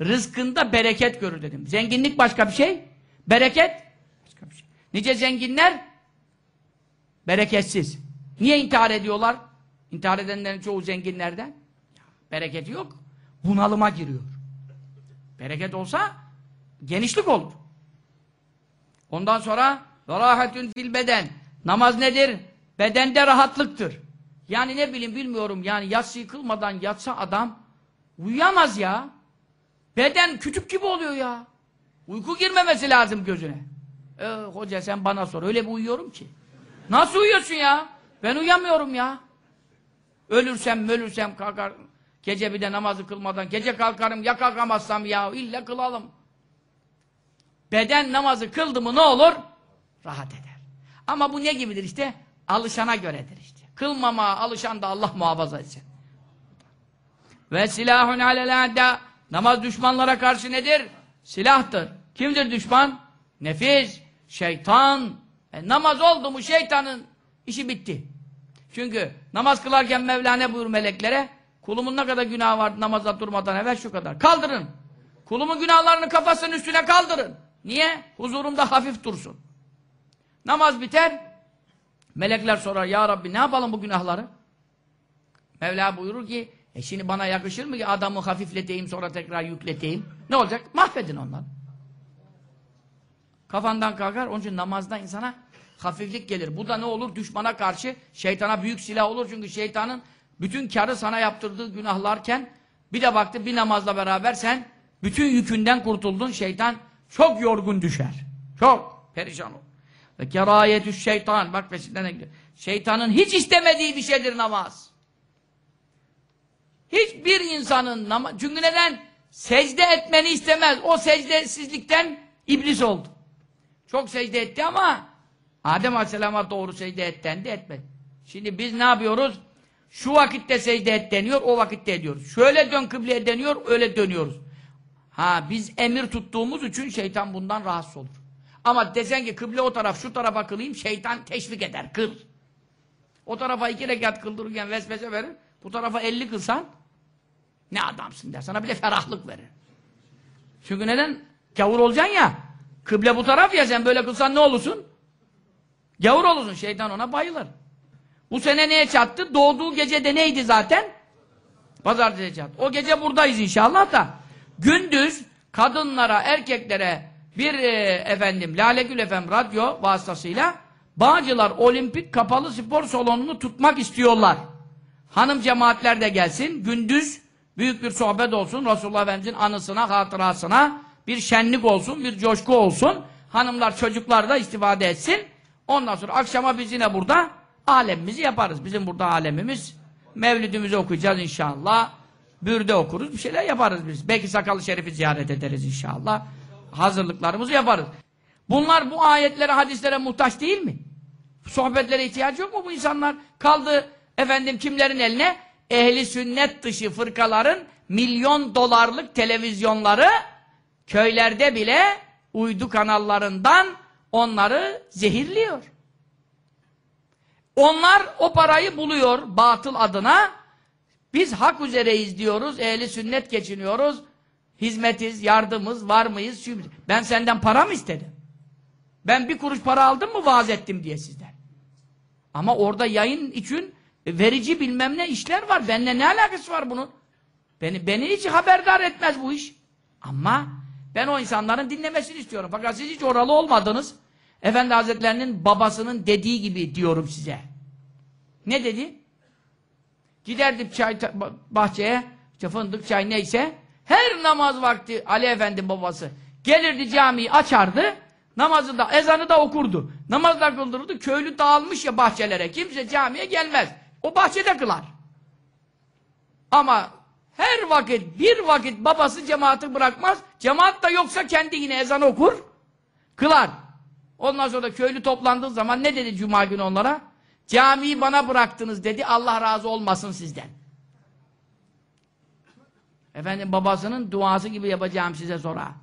Rızkında bereket görür dedim. Zenginlik başka bir şey, bereket başka bir şey. Nice zenginler bereketsiz. Niye intihar ediyorlar? İntihar edenlerin çoğu zenginlerden. Bereketi yok. Bunalıma giriyor. Bereket olsa genişlik olur. Ondan sonra rahatün fil beden. Namaz nedir? Bedende rahatlıktır. Yani ne bileyim bilmiyorum yani yatsı kılmadan yatsa adam uyuyamaz ya. Beden kütük gibi oluyor ya. Uyku girmemesi lazım gözüne. E, hoca sen bana sor. Öyle bir uyuyorum ki. Nasıl uyuyorsun ya? Ben uyamıyorum ya. Ölürsem ölürsem kalkar. Gece bir de namazı kılmadan gece kalkarım ya kalkamazsam ya illa kılalım. Beden namazı kıldı mı ne olur? Rahat eder. Ama bu ne gibidir işte? Alışana göredir işte. Kılmama alışan da Allah muhafaza etsin. Ve silahun alelâdâ Namaz düşmanlara karşı nedir? Silahtır. Kimdir düşman? Nefis, şeytan. E, namaz oldu mu şeytanın işi bitti. Çünkü namaz kılarken Mevlana buyur meleklere kulumun ne kadar günah vardı namaza durmadan evvel şu kadar. Kaldırın. Kulumun günahlarını kafasının üstüne kaldırın. Niye? Huzurumda hafif dursun. Namaz biter. Melekler sorar ya Rabbi ne yapalım bu günahları? Mevla buyurur ki e şimdi bana yakışır mı ki adamı hafifleteyim sonra tekrar yükleteyim? Ne olacak? Mahvedin onları. Kafandan kalkar. Onun için namazda insana hafiflik gelir. Bu da ne olur? Düşmana karşı şeytana büyük silah olur. Çünkü şeytanın bütün karı sana yaptırdığı günahlarken bir de baktı bir namazla beraber sen bütün yükünden kurtuldun. Şeytan Çok yorgun düşer. Çok perişan olur. Ve kerayetü şeytan. Bak peşinden gidiyor. Şeytanın hiç istemediği bir şeydir namaz. Hiçbir insanın namaz... Çünkü neden? Secde etmeni istemez. O secdesizlikten iblis oldu. Çok secde etti ama Adem Aleyhisselam'a doğru secde et dendi etmedi. Şimdi biz ne yapıyoruz? Şu vakitte secde et deniyor, o vakitte ediyoruz. Şöyle dön kıbleye deniyor, öyle dönüyoruz. Ha biz emir tuttuğumuz için şeytan bundan rahatsız olur. Ama desen ki kıble o taraf, şu tarafa kılayım, şeytan teşvik eder, kıl. O tarafa iki rekat kıldırırken vesvese verir, bu tarafa elli kılsan ne adamsın der. Sana bile ferahlık verir. Çünkü neden? Gavur olacaksın ya. Kıble bu taraf ya sen böyle kılsan ne olursun? Gavur olursun. Şeytan ona bayılır. Bu sene neye çattı? Doğduğu gece de neydi zaten? Pazartesi çattı. O gece buradayız inşallah da. Gündüz kadınlara, erkeklere bir e, efendim Lale Gül FM radyo vasıtasıyla Bağcılar Olimpik Kapalı Spor Salonu'nu tutmak istiyorlar. Hanım cemaatler de gelsin. Gündüz büyük bir sohbet olsun. Resulullah Efendimiz'in anısına, hatırasına bir şenlik olsun, bir coşku olsun. Hanımlar, çocuklar da istifade etsin. Ondan sonra akşama biz yine burada alemimizi yaparız. Bizim burada alemimiz mevlidimizi okuyacağız inşallah. Bürde okuruz, bir şeyler yaparız biz. Belki sakalı şerifi ziyaret ederiz inşallah. Hazırlıklarımızı yaparız. Bunlar bu ayetlere, hadislere muhtaç değil mi? Sohbetlere ihtiyacı yok mu bu insanlar? Kaldı efendim kimlerin eline? Ehli sünnet dışı fırkaların milyon dolarlık televizyonları köylerde bile uydu kanallarından onları zehirliyor. Onlar o parayı buluyor batıl adına. Biz hak üzereyiz diyoruz, ehli sünnet geçiniyoruz. Hizmetiz, yardımız, var mıyız? Ben senden para mı istedim? Ben bir kuruş para aldım mı vaaz ettim diye sizden. Ama orada yayın için verici bilmem ne işler var. Benimle ne alakası var bunun? Beni, beni hiç haberdar etmez bu iş. Ama ben o insanların dinlemesini istiyorum. Fakat siz hiç oralı olmadınız. Efendi Hazretlerinin babasının dediği gibi diyorum size. Ne dedi? Giderdim çay bahçeye, işte çay neyse. Her namaz vakti Ali Efendi babası gelirdi camiyi açardı. Namazı da, ezanı da okurdu. Namaz da kıldırırdı. Köylü dağılmış ya bahçelere. Kimse camiye gelmez. O bahçede kılar. Ama her vakit, bir vakit babası cemaati bırakmaz. Cemaat da yoksa kendi yine ezan okur. Kılar. Ondan sonra da köylü toplandığı zaman ne dedi cuma günü onlara? Camiyi bana bıraktınız dedi. Allah razı olmasın sizden. Efendim babasının duası gibi yapacağım size sonra.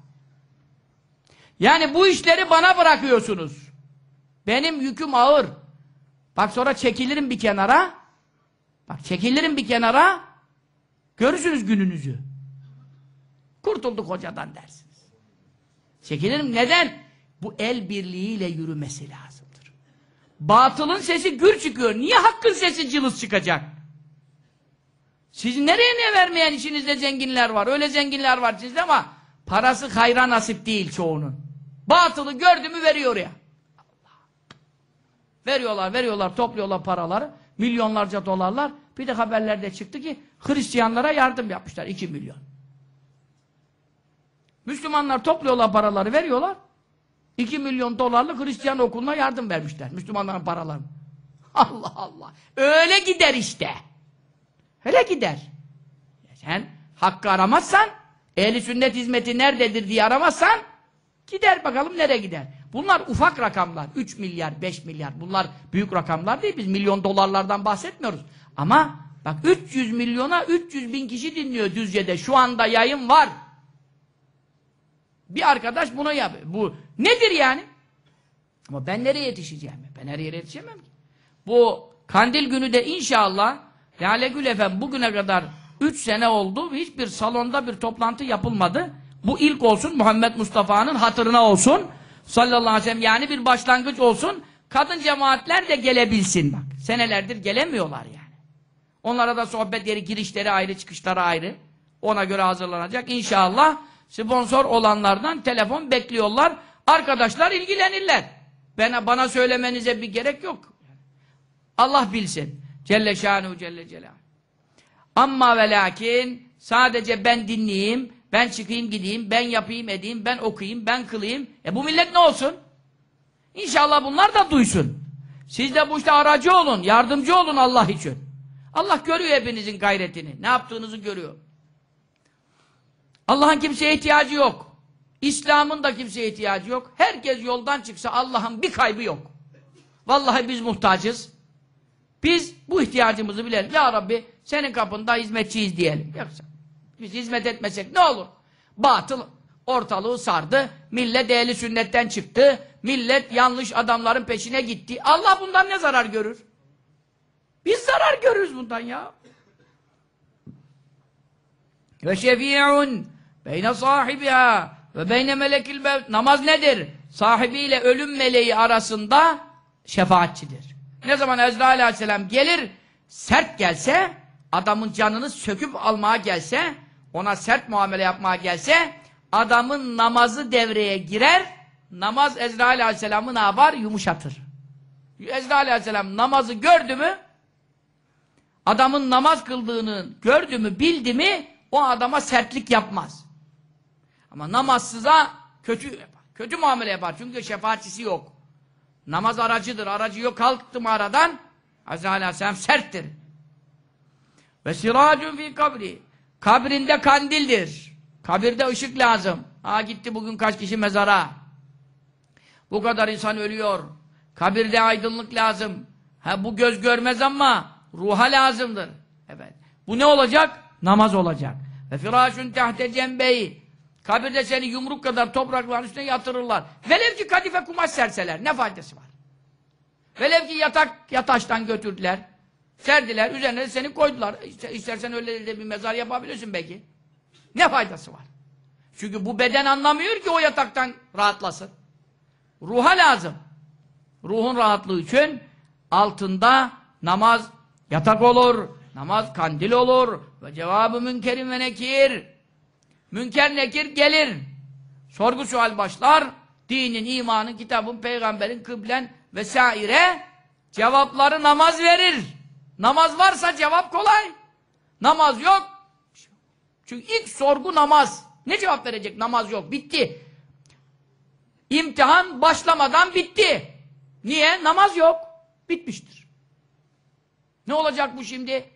Yani bu işleri bana bırakıyorsunuz. Benim yüküm ağır. Bak sonra çekilirim bir kenara. Bak çekilirim bir kenara. Görürsünüz gününüzü. Kurtulduk hocadan dersiniz. Çekilirim. Neden? Bu el birliğiyle yürümesi lazımdır. Batılın sesi gür çıkıyor. Niye hakkın sesi cılız çıkacak? Siz nereye ne vermeyen içinizde zenginler var. Öyle zenginler var içinizde ama parası hayra nasip değil çoğunun. Batılı gördü mü veriyor ya. Veriyorlar, veriyorlar, topluyorlar paraları. Milyonlarca dolarlar. Bir de haberlerde çıktı ki Hristiyanlara yardım yapmışlar. 2 milyon. Müslümanlar topluyorlar paraları, veriyorlar. 2 milyon dolarlık Hristiyan okuluna yardım vermişler. Müslümanların paralarını. (laughs) Allah Allah. Öyle gider işte. Öyle gider. Sen hakkı aramazsan, ehli sünnet hizmeti nerededir diye aramazsan, gider bakalım nereye gider. Bunlar ufak rakamlar. 3 milyar, 5 milyar. Bunlar büyük rakamlar değil. Biz milyon dolarlardan bahsetmiyoruz. Ama bak 300 milyona 300 bin kişi dinliyor Düzce'de. Şu anda yayın var. Bir arkadaş buna yap. Bu nedir yani? Ama ben nereye yetişeceğim? Ben her yere yetişemem ki. Bu kandil günü de inşallah Lale Gül Efem bugüne kadar 3 sene oldu. Hiçbir salonda bir toplantı yapılmadı. Bu ilk olsun Muhammed Mustafa'nın hatırına olsun. Sallallahu aleyhi ve sellem yani bir başlangıç olsun. Kadın cemaatler de gelebilsin bak. Senelerdir gelemiyorlar yani. Onlara da sohbet yeri, girişleri ayrı, çıkışları ayrı. Ona göre hazırlanacak. İnşallah sponsor olanlardan telefon bekliyorlar. Arkadaşlar ilgilenirler. Bana, bana söylemenize bir gerek yok. Allah bilsin. Celle şanuhu celle celal. Amma ve lakin sadece ben dinleyeyim, Ben çıkayım gideyim, ben yapayım edeyim, ben okuyayım, ben kılayım. E bu millet ne olsun? İnşallah bunlar da duysun. Siz de bu işte aracı olun, yardımcı olun Allah için. Allah görüyor hepinizin gayretini. Ne yaptığınızı görüyor. Allah'ın kimseye ihtiyacı yok. İslam'ın da kimseye ihtiyacı yok. Herkes yoldan çıksa Allah'ın bir kaybı yok. Vallahi biz muhtacız. Biz bu ihtiyacımızı bilelim. Ya Rabbi senin kapında hizmetçiyiz diyelim. Yoksa biz hizmet etmesek ne olur? Batıl ortalığı sardı. Millet ehli sünnetten çıktı. Millet yanlış adamların peşine gitti. Allah bundan ne zarar görür? Biz zarar görürüz bundan ya. Ve şefi'un beyne sahibiha ve beyne melekil mevt. Namaz nedir? Sahibiyle ölüm meleği arasında şefaatçidir. Ne zaman Ezrail aleyhisselam gelir, sert gelse, adamın canını söküp almaya gelse, ona sert muamele yapmaya gelse, adamın namazı devreye girer, namaz Ezrail aleyhisselamı ne yapar? Yumuşatır. Ezrail aleyhisselam namazı gördü mü, adamın namaz kıldığını gördü mü, bildi mi, o adama sertlik yapmaz. Ama namazsıza kötü yapar. Kötü muamele yapar. Çünkü şefaatçisi yok. Namaz aracıdır. Aracı yok. Kalktı mağaradan. Azrail Aleyhisselam serttir. Ve siracun fi kabri. Kabrinde kandildir. Kabirde ışık lazım. Ha gitti bugün kaç kişi mezara. Bu kadar insan ölüyor. Kabirde aydınlık lazım. Ha bu göz görmez ama ruha lazımdır. Evet. Bu ne olacak? Namaz olacak. Ve firâşun tahte cembeyi. Kabirde seni yumruk kadar toprakların üstüne yatırırlar. Velev ki kadife kumaş serseler. Ne faydası var? Velev ki yatak yataştan götürdüler. Serdiler. Üzerine seni koydular. İstersen öyle de bir mezar yapabilirsin belki. Ne faydası var? Çünkü bu beden anlamıyor ki o yataktan rahatlasın. Ruha lazım. Ruhun rahatlığı için altında namaz yatak olur, namaz kandil olur ve cevabı münkerin ve nekir. Münker nekir gelir. Sorgu sual başlar. Dinin, imanın, kitabın, peygamberin, kıblen vesaire cevapları namaz verir. Namaz varsa cevap kolay. Namaz yok. Çünkü ilk sorgu namaz. Ne cevap verecek? Namaz yok. Bitti. İmtihan başlamadan bitti. Niye? Namaz yok. Bitmiştir. Ne olacak bu şimdi?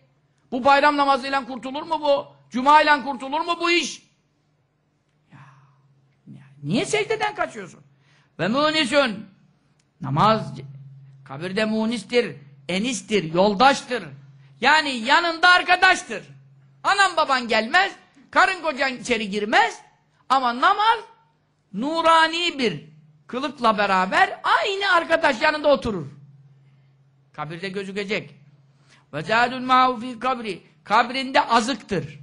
Bu bayram namazıyla kurtulur mu bu? Cuma ile kurtulur mu bu iş? Niye secdeden kaçıyorsun? Ve munisun. Namaz kabirde munistir, enistir, yoldaştır. Yani yanında arkadaştır. Anan baban gelmez, karın kocan içeri girmez ama namaz nurani bir kılıkla beraber aynı arkadaş yanında oturur. Kabirde gözükecek. Ve zâdun fî kabri. Kabrinde azıktır.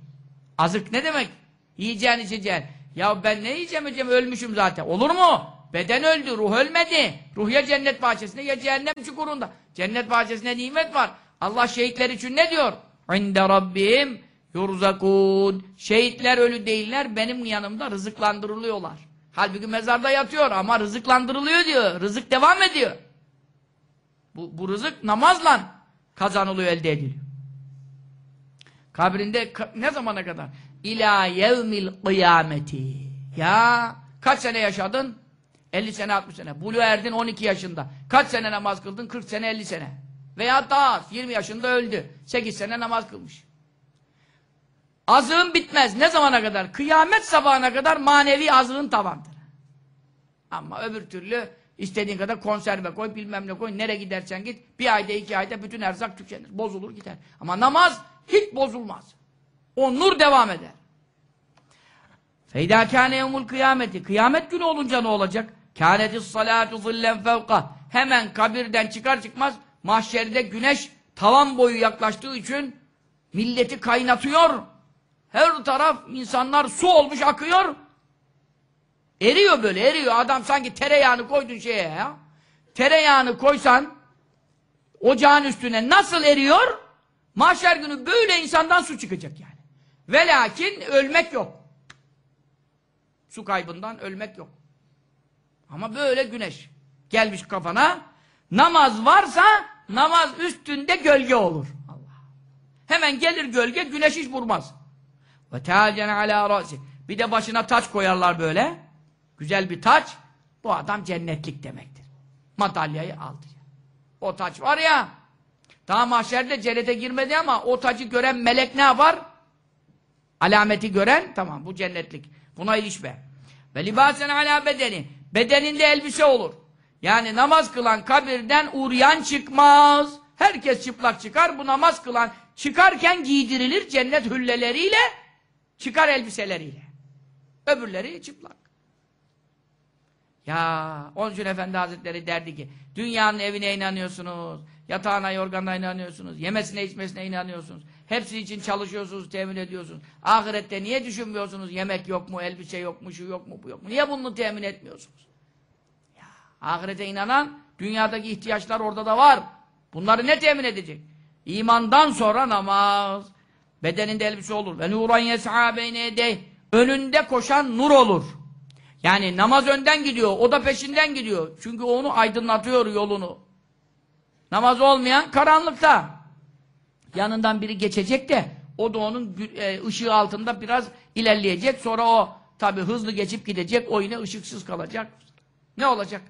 Azık ne demek? Yiyeceğin içeceğin. Ya ben ne yiyeceğim yiyeceğim ölmüşüm zaten. Olur mu? Beden öldü, ruh ölmedi. Ruh ya cennet bahçesinde ya cehennem çukurunda. Cennet bahçesinde nimet var. Allah şehitler için ne diyor? İnde Rabbim yurzakun. Şehitler ölü değiller, benim yanımda rızıklandırılıyorlar. Halbuki mezarda yatıyor ama rızıklandırılıyor diyor. Rızık devam ediyor. Bu, bu rızık namazla kazanılıyor, elde ediliyor. Kabrinde ne zamana kadar? İlâ yevmil kıyameti. Ya kaç sene yaşadın? 50 sene 60 sene. Bulu erdin 12 yaşında. Kaç sene namaz kıldın? 40 sene 50 sene. Veya daha az. 20 yaşında öldü. 8 sene namaz kılmış. Azığın bitmez. Ne zamana kadar? Kıyamet sabahına kadar manevi azığın tavandır. Ama öbür türlü istediğin kadar konserve koy, bilmem ne koy, nereye gidersen git. Bir ayda, iki ayda bütün erzak tükenir. Bozulur gider. Ama namaz hiç bozulmaz. O nur devam eder. Feyda kâne yevmul kıyameti. Kıyamet günü olunca ne olacak? Kânetis salâtu zillen fevka. Hemen kabirden çıkar çıkmaz mahşerde güneş tavan boyu yaklaştığı için milleti kaynatıyor. Her taraf insanlar su olmuş akıyor. Eriyor böyle eriyor. Adam sanki tereyağını koydun şeye ya. Tereyağını koysan ocağın üstüne nasıl eriyor? Mahşer günü böyle insandan su çıkacak yani. Ve lakin ölmek yok. Su kaybından ölmek yok. Ama böyle güneş gelmiş kafana. Namaz varsa namaz üstünde gölge olur. Allah. Hemen gelir gölge güneş hiç vurmaz. Ve teâcen alâ râsi. Bir de başına taç koyarlar böyle. Güzel bir taç. Bu adam cennetlik demektir. Madalyayı aldı. O taç var ya, daha mahşerde cennete girmedi ama o tacı gören melek ne yapar? Alameti gören, tamam bu cennetlik. Buna ilişme. Ve libasen ala bedeni. Bedeninde elbise olur. Yani namaz kılan kabirden uryan çıkmaz. Herkes çıplak çıkar. Bu namaz kılan çıkarken giydirilir cennet hülleleriyle, çıkar elbiseleriyle. Öbürleri çıplak. Ya, onun için Efendi Hazretleri derdi ki, dünyanın evine inanıyorsunuz, yatağına, yorganına inanıyorsunuz, yemesine, içmesine inanıyorsunuz. Hepsi için çalışıyorsunuz, temin ediyorsunuz. Ahirette niye düşünmüyorsunuz? Yemek yok mu, elbise yok mu, şu yok mu, bu yok mu? Niye bunu temin etmiyorsunuz? Ya, ahirete inanan, dünyadaki ihtiyaçlar orada da var. Bunları ne temin edecek? İmandan sonra namaz. Bedeninde elbise olur. Ve nuran yes'a beyne. Önünde koşan nur olur. Yani namaz önden gidiyor, o da peşinden gidiyor. Çünkü onu aydınlatıyor yolunu. Namaz olmayan karanlıkta. Yanından biri geçecek de o da onun e, ışığı altında biraz ilerleyecek. Sonra o tabi hızlı geçip gidecek, o yine ışıksız kalacak. Ne olacak?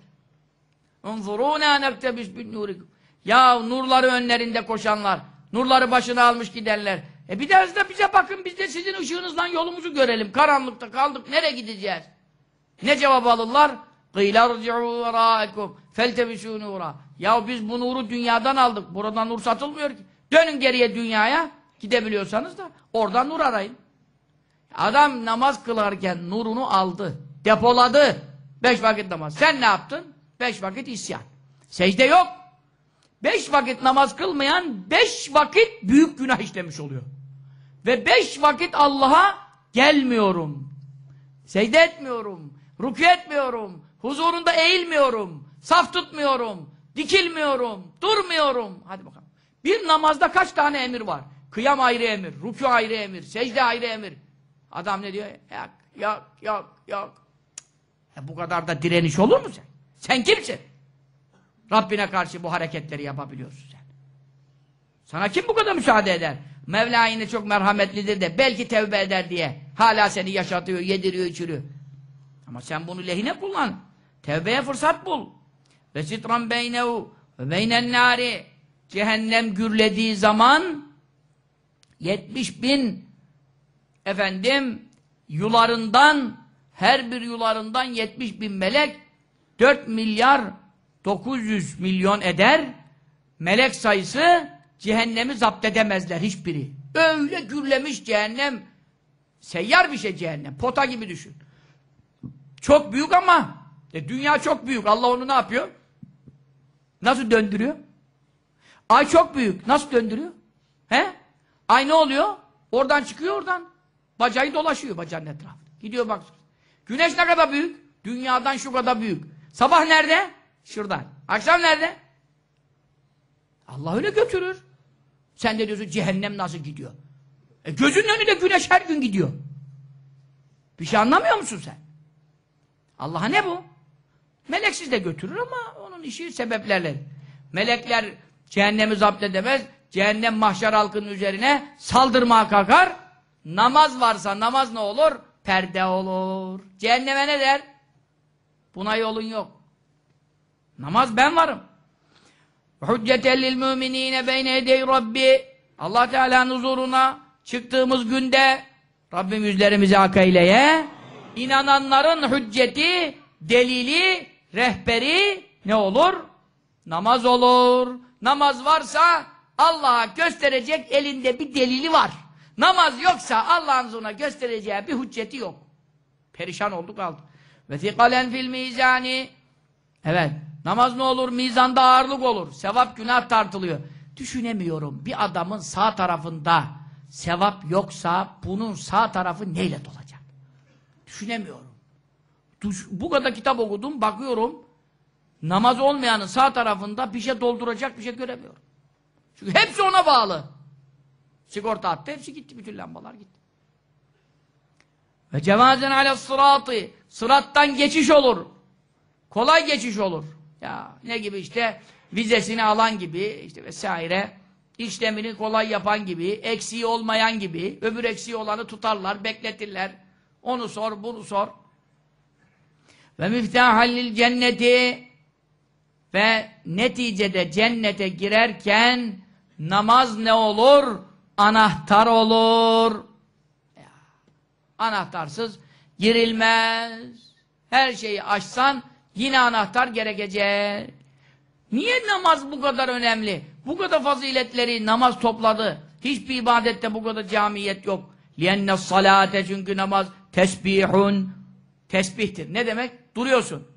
Unzurûnâ nektebis bin nûrikum. Ya nurları önlerinde koşanlar, nurları başına almış giderler. E bir de de bize bakın, biz de sizin ışığınızdan yolumuzu görelim. Karanlıkta kaldık, nereye gideceğiz? Ne cevap alırlar? قِيلَ رْجِعُوا وَرَائِكُمْ فَالْتَبِسُوا نُورًا Ya biz bu nuru dünyadan aldık. Buradan nur satılmıyor ki. Dönün geriye dünyaya. Gidebiliyorsanız da oradan nur arayın. Adam namaz kılarken nurunu aldı. Depoladı. Beş vakit namaz. Sen ne yaptın? Beş vakit isyan. Secde yok. Beş vakit namaz kılmayan beş vakit büyük günah işlemiş oluyor. Ve beş vakit Allah'a gelmiyorum. Secde etmiyorum. Rükû etmiyorum. Huzurunda eğilmiyorum. Saf tutmuyorum. Dikilmiyorum. Durmuyorum. Hadi bakalım. Bir namazda kaç tane emir var? Kıyam ayrı emir. Rükû ayrı emir. Secde ayrı emir. Adam ne diyor? Yok, yok, yok, yok. E bu kadar da direniş olur mu sen? Sen kimsin? Rabbine karşı bu hareketleri yapabiliyorsun sen. Sana kim bu kadar müsaade eder? Mevla yine çok merhametlidir de belki tevbe eder diye. Hala seni yaşatıyor, yediriyor, içiriyor. Ama sen bunu lehine kullan. Tevbeye fırsat bul. Ve sitran beynehu ve beynen nari cehennem gürlediği zaman 70 bin efendim yularından her bir yularından 70 bin melek 4 milyar 900 milyon eder melek sayısı cehennemi zapt edemezler hiçbiri. Öyle gürlemiş cehennem seyyar bir şey cehennem. Pota gibi düşün. Çok büyük ama e, dünya çok büyük. Allah onu ne yapıyor? Nasıl döndürüyor? Ay çok büyük. Nasıl döndürüyor? He? Ay ne oluyor? Oradan çıkıyor oradan. Bacağı dolaşıyor bacağın etrafı. Gidiyor bak. Güneş ne kadar büyük? Dünyadan şu kadar büyük. Sabah nerede? Şuradan. Akşam nerede? Allah öyle götürür. Sen de diyorsun cehennem nasıl gidiyor? E gözünün önünde güneş her gün gidiyor. Bir şey anlamıyor musun sen? Allah'a ne bu? Meleksiz de götürür ama onun işi sebeplerle. Melekler cehennemi zapt edemez. Cehennem mahşer halkının üzerine saldırmaya kalkar. Namaz varsa namaz ne olur? Perde olur. Cehenneme ne der? Buna yolun yok. Namaz ben varım. Hücceten lil müminine beyne edey Rabbi. Allah Teala'nın huzuruna çıktığımız günde Rabbim yüzlerimizi ak eyleye. İnananların hücceti, delili, rehberi ne olur? Namaz olur. Namaz varsa Allah'a gösterecek elinde bir delili var. Namaz yoksa Allah'ın huzuruna göstereceği bir hücceti yok. Perişan olduk kaldı. Ve fikalen fil mizani. Evet. Namaz ne olur? Mizanda ağırlık olur. Sevap günah tartılıyor. Düşünemiyorum. Bir adamın sağ tarafında sevap yoksa bunun sağ tarafı neyle dolacak? Düşünemiyorum. Düş bu kadar kitap okudum, bakıyorum. Namaz olmayanın sağ tarafında bir şey dolduracak bir şey göremiyorum. Çünkü hepsi ona bağlı. Sigorta attı, hepsi gitti. Bütün lambalar gitti. Ve cevazen ale sıratı. Sırattan geçiş olur. Kolay geçiş olur. Ya ne gibi işte vizesini alan gibi işte vesaire işlemini kolay yapan gibi eksiği olmayan gibi öbür eksiği olanı tutarlar bekletirler Onu sor, bunu sor. Ve miftahallil cenneti ve neticede cennete girerken namaz ne olur? Anahtar olur. Ya, Anahtarsız girilmez. Her şeyi açsan yine anahtar gerekecek. Niye namaz bu kadar önemli? Bu kadar faziletleri namaz topladı. Hiçbir ibadette bu kadar camiyet yok. لِيَنَّ salate çünkü namaz tesbihun tesbihtir. Ne demek? Duruyorsun.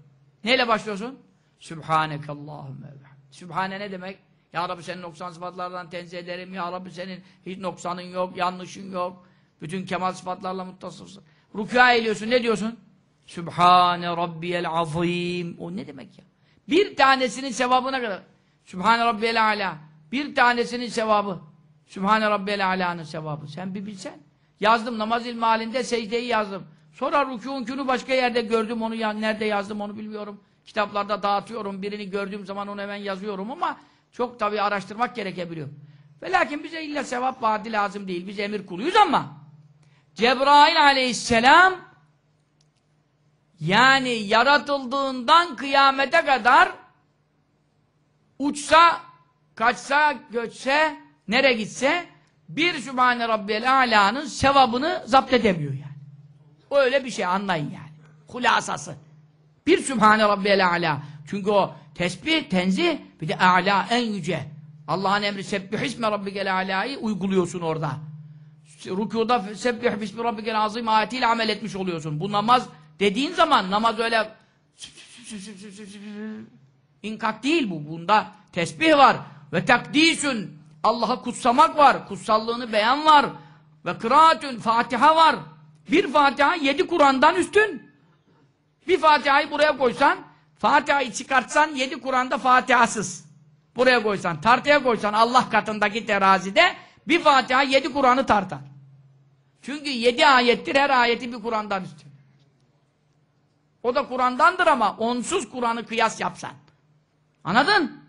Neyle başlıyorsun? Sübhanekallahümme ve Sübhane ne demek? Ya Rabbi senin noksan sıfatlardan tenzih ederim. Ya Rabbi senin hiç noksanın yok, yanlışın yok. Bütün kemal sıfatlarla muttasıfsın. Rükûa eğiliyorsun. Ne diyorsun? Sübhane Rabbiyel azim. O ne demek ya? Bir tanesinin sevabına kadar. Sübhane Rabbiyel ala. Bir tanesinin sevabı. Sübhane Rabbiyel ala'nın sevabı. Sen bir bilsen. Yazdım namaz ilmi halinde secdeyi yazdım. Sonra rükûnkünü başka yerde gördüm onu ya nerede yazdım onu bilmiyorum. Kitaplarda dağıtıyorum. Birini gördüğüm zaman onu hemen yazıyorum ama çok tabii araştırmak gerekebiliyor. Ve lakin bize illa sevap vaadi lazım değil. Biz emir kuluyuz ama Cebrail aleyhisselam yani yaratıldığından kıyamete kadar uçsa, kaçsa, göçse, nere gitse bir Sübhane Rabbiyel Ala'nın sevabını zapt edemiyor yani. Öyle bir şey anlayın yani. Hulasası. Bir Sübhane Rabbiyel Ala. Çünkü o tesbih, tenzih bir de Ala en yüce. Allah'ın emri sebbih isme Rabbikel Ala'yı uyguluyorsun orada. Rükuda sebbih bismi Rabbikel Azim ayetiyle amel etmiş oluyorsun. Bu namaz dediğin zaman namaz öyle inkak değil bu. Bunda tesbih var. Ve takdisün Allah'ı kutsamak var. Kutsallığını beyan var. Ve kıraatün Fatiha var. Bir Fatiha yedi Kur'an'dan üstün. Bir Fatiha'yı buraya koysan, Fatiha'yı çıkartsan yedi Kur'an'da Fatiha'sız. Buraya koysan, tartıya koysan Allah katındaki terazide bir Fatiha yedi Kur'an'ı tartar. Çünkü yedi ayettir, her ayeti bir Kur'an'dan üstün. O da Kur'an'dandır ama onsuz Kur'an'ı kıyas yapsan. Anladın?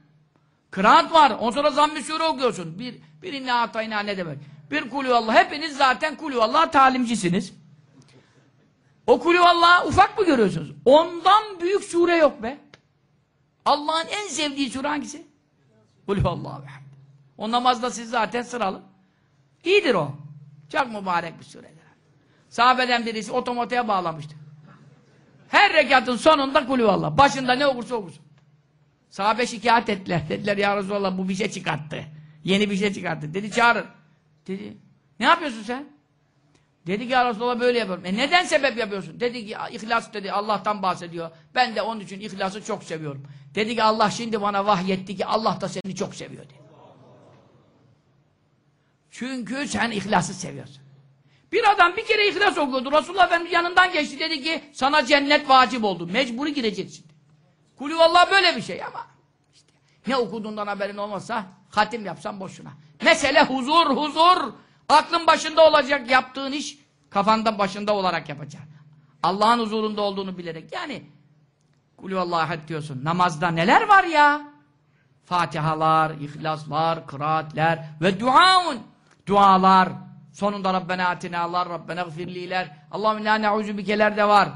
Kıraat var. Ondan sonra zamm-ı okuyorsun. Bir, bir inna atayna ne demek? Bir kulü Allah. Hepiniz zaten kulü Allah talimcisiniz. O kulü Allah ufak mı görüyorsunuz? Ondan büyük sure yok be. Allah'ın en sevdiği sure hangisi? Kulü Allah. O namazda siz zaten sıralı. İyidir o. Çok mübarek bir suredir. Sahabeden birisi otomatiğe bağlamıştı. Her rekatın sonunda kulü Allah. Başında ne okursa okursun. Sahabe şikayet ettiler. Dediler ya Resulallah bu bir şey çıkarttı. Yeni bir şey çıkarttı. Dedi çağırın. Dedi ne yapıyorsun sen? Dedi ki ya Resulallah böyle yapıyorum. E neden sebep yapıyorsun? Dedi ki ihlas dedi Allah'tan bahsediyor. Ben de onun için ihlası çok seviyorum. Dedi ki Allah şimdi bana vahyetti ki Allah da seni çok seviyor dedi. Çünkü sen ihlası seviyorsun. Bir adam bir kere ihlas okuyordu. Resulullah Efendimiz yanından geçti. Dedi ki sana cennet vacip oldu. Mecburi gireceksin. Kulüvallah böyle bir şey ama işte ne okuduğundan haberin olmazsa hatim yapsan boşuna. Mesele huzur, huzur. Aklın başında olacak yaptığın iş kafanda başında olarak yapacaksın. Allah'ın huzurunda olduğunu bilerek. Yani kulüvallah ahad diyorsun. Namazda neler var ya? Fatihalar, ihlaslar, kıraatler ve duaun. Dualar. Sonunda Rabbena atinalar, Rabbena gfirliler. Allahümme la ne'uzu bikeler de var.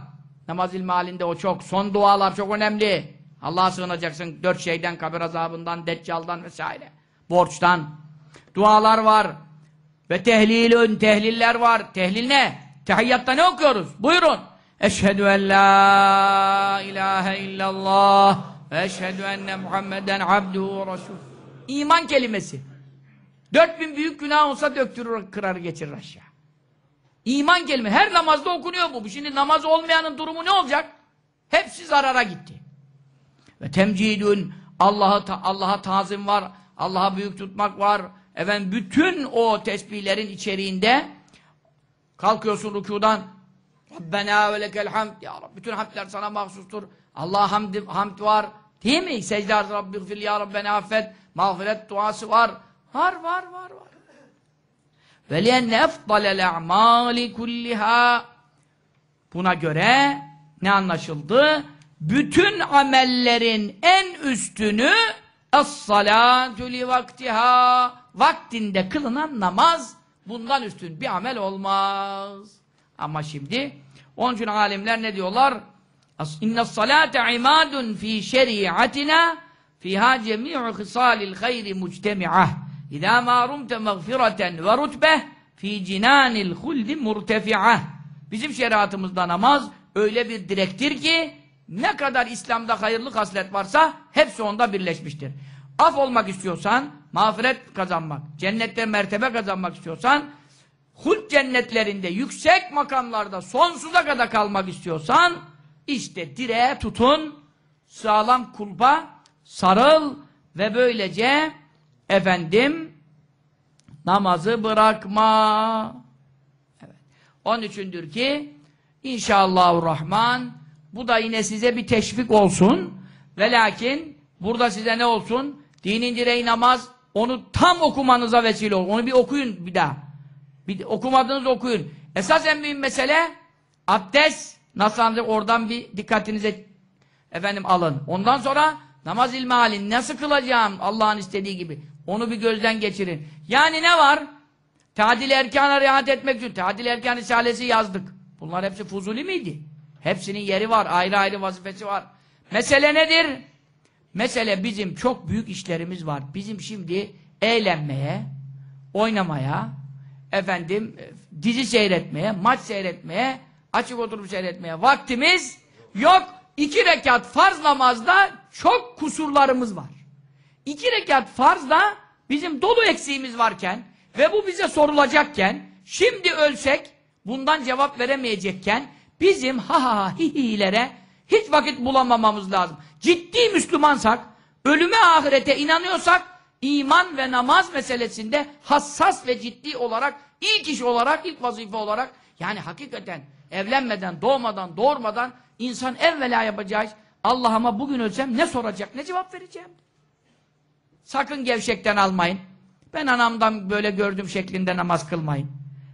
Namaz ilmi halinde o çok. Son dualar çok önemli. Allah'a sığınacaksın dört şeyden, kabir azabından, deccaldan vesaire. Borçtan. Dualar var. Ve tehlilün, tehliller var. Tehlil ne? Tehiyyatta ne okuyoruz? Buyurun. Eşhedü en la ilahe illallah ve eşhedü enne Muhammeden abduhu resul. İman kelimesi. Dört bin büyük günah olsa döktürür, kırar geçirir aşağı. İman kelime. Her namazda okunuyor bu. Şimdi namaz olmayanın durumu ne olacak? Hepsi zarara gitti. Ve temcidün Allah'a ta Allah'a tazim var. Allah'a büyük tutmak var. Efendim bütün o tesbihlerin içeriğinde kalkıyorsun rükudan Rabbena ve lekel hamd ya Rabbi. Bütün hamdler sana mahsustur. Allah'a hamd, hamd var. Değil mi? Secde arz Rabbi gfir ya Rabbena affet. Mağfiret duası var. Var var var var. Ve lienne efdalel a'mali kulliha Buna göre ne anlaşıldı? Bütün amellerin en üstünü es-salatu li vaktiha vaktinde kılınan namaz bundan üstün bir amel olmaz. Ama şimdi Onun için alimler ne diyorlar? İnne salate imadun fi şeriatina fiha cemi'u hisalil hayri muctemi'ah. İzâ mâ rumte mağfireten ve rutbeh fi cinânil huldi murtefi'ah. Bizim şeriatımızda namaz öyle bir direktir ki ne kadar İslam'da hayırlı haslet varsa hepsi onda birleşmiştir. Af olmak istiyorsan, mağfiret kazanmak, cennette mertebe kazanmak istiyorsan, hult cennetlerinde, yüksek makamlarda sonsuza kadar kalmak istiyorsan, işte direğe tutun, sağlam kulpa sarıl ve böylece efendim namazı bırakma. Evet. Onun üçündür ki İnşallahurrahman bu da yine size bir teşvik olsun. Ve lakin burada size ne olsun? Dinin direği namaz onu tam okumanıza vesile olur. Onu bir okuyun bir daha. Bir okumadınız okuyun. Esas en mühim mesele abdest nasıl anlayacak oradan bir dikkatinize efendim alın. Ondan sonra namaz ilmi halin nasıl kılacağım Allah'ın istediği gibi. Onu bir gözden geçirin. Yani ne var? Tadil erkana riayet etmek için. Tadil erkan risalesi yazdık. Bunlar hepsi fuzuli miydi? Hepsinin yeri var. Ayrı ayrı vazifesi var. Mesele nedir? Mesele bizim çok büyük işlerimiz var. Bizim şimdi eğlenmeye, oynamaya, efendim dizi seyretmeye, maç seyretmeye, açık oturup seyretmeye vaktimiz yok. İki rekat farz namazda çok kusurlarımız var. İki rekat farzda bizim dolu eksiğimiz varken ve bu bize sorulacakken şimdi ölsek bundan cevap veremeyecekken bizim ha ha hi hi'lere hiç vakit bulamamamız lazım. Ciddi Müslümansak, ölüme ahirete inanıyorsak iman ve namaz meselesinde hassas ve ciddi olarak ilk iş olarak, ilk vazife olarak yani hakikaten evlenmeden, doğmadan, doğurmadan insan evvela yapacağı iş Allah'ıma bugün ölsem ne soracak, ne cevap vereceğim? Sakın gevşekten almayın. Ben anamdan böyle gördüm şeklinde namaz kılmayın.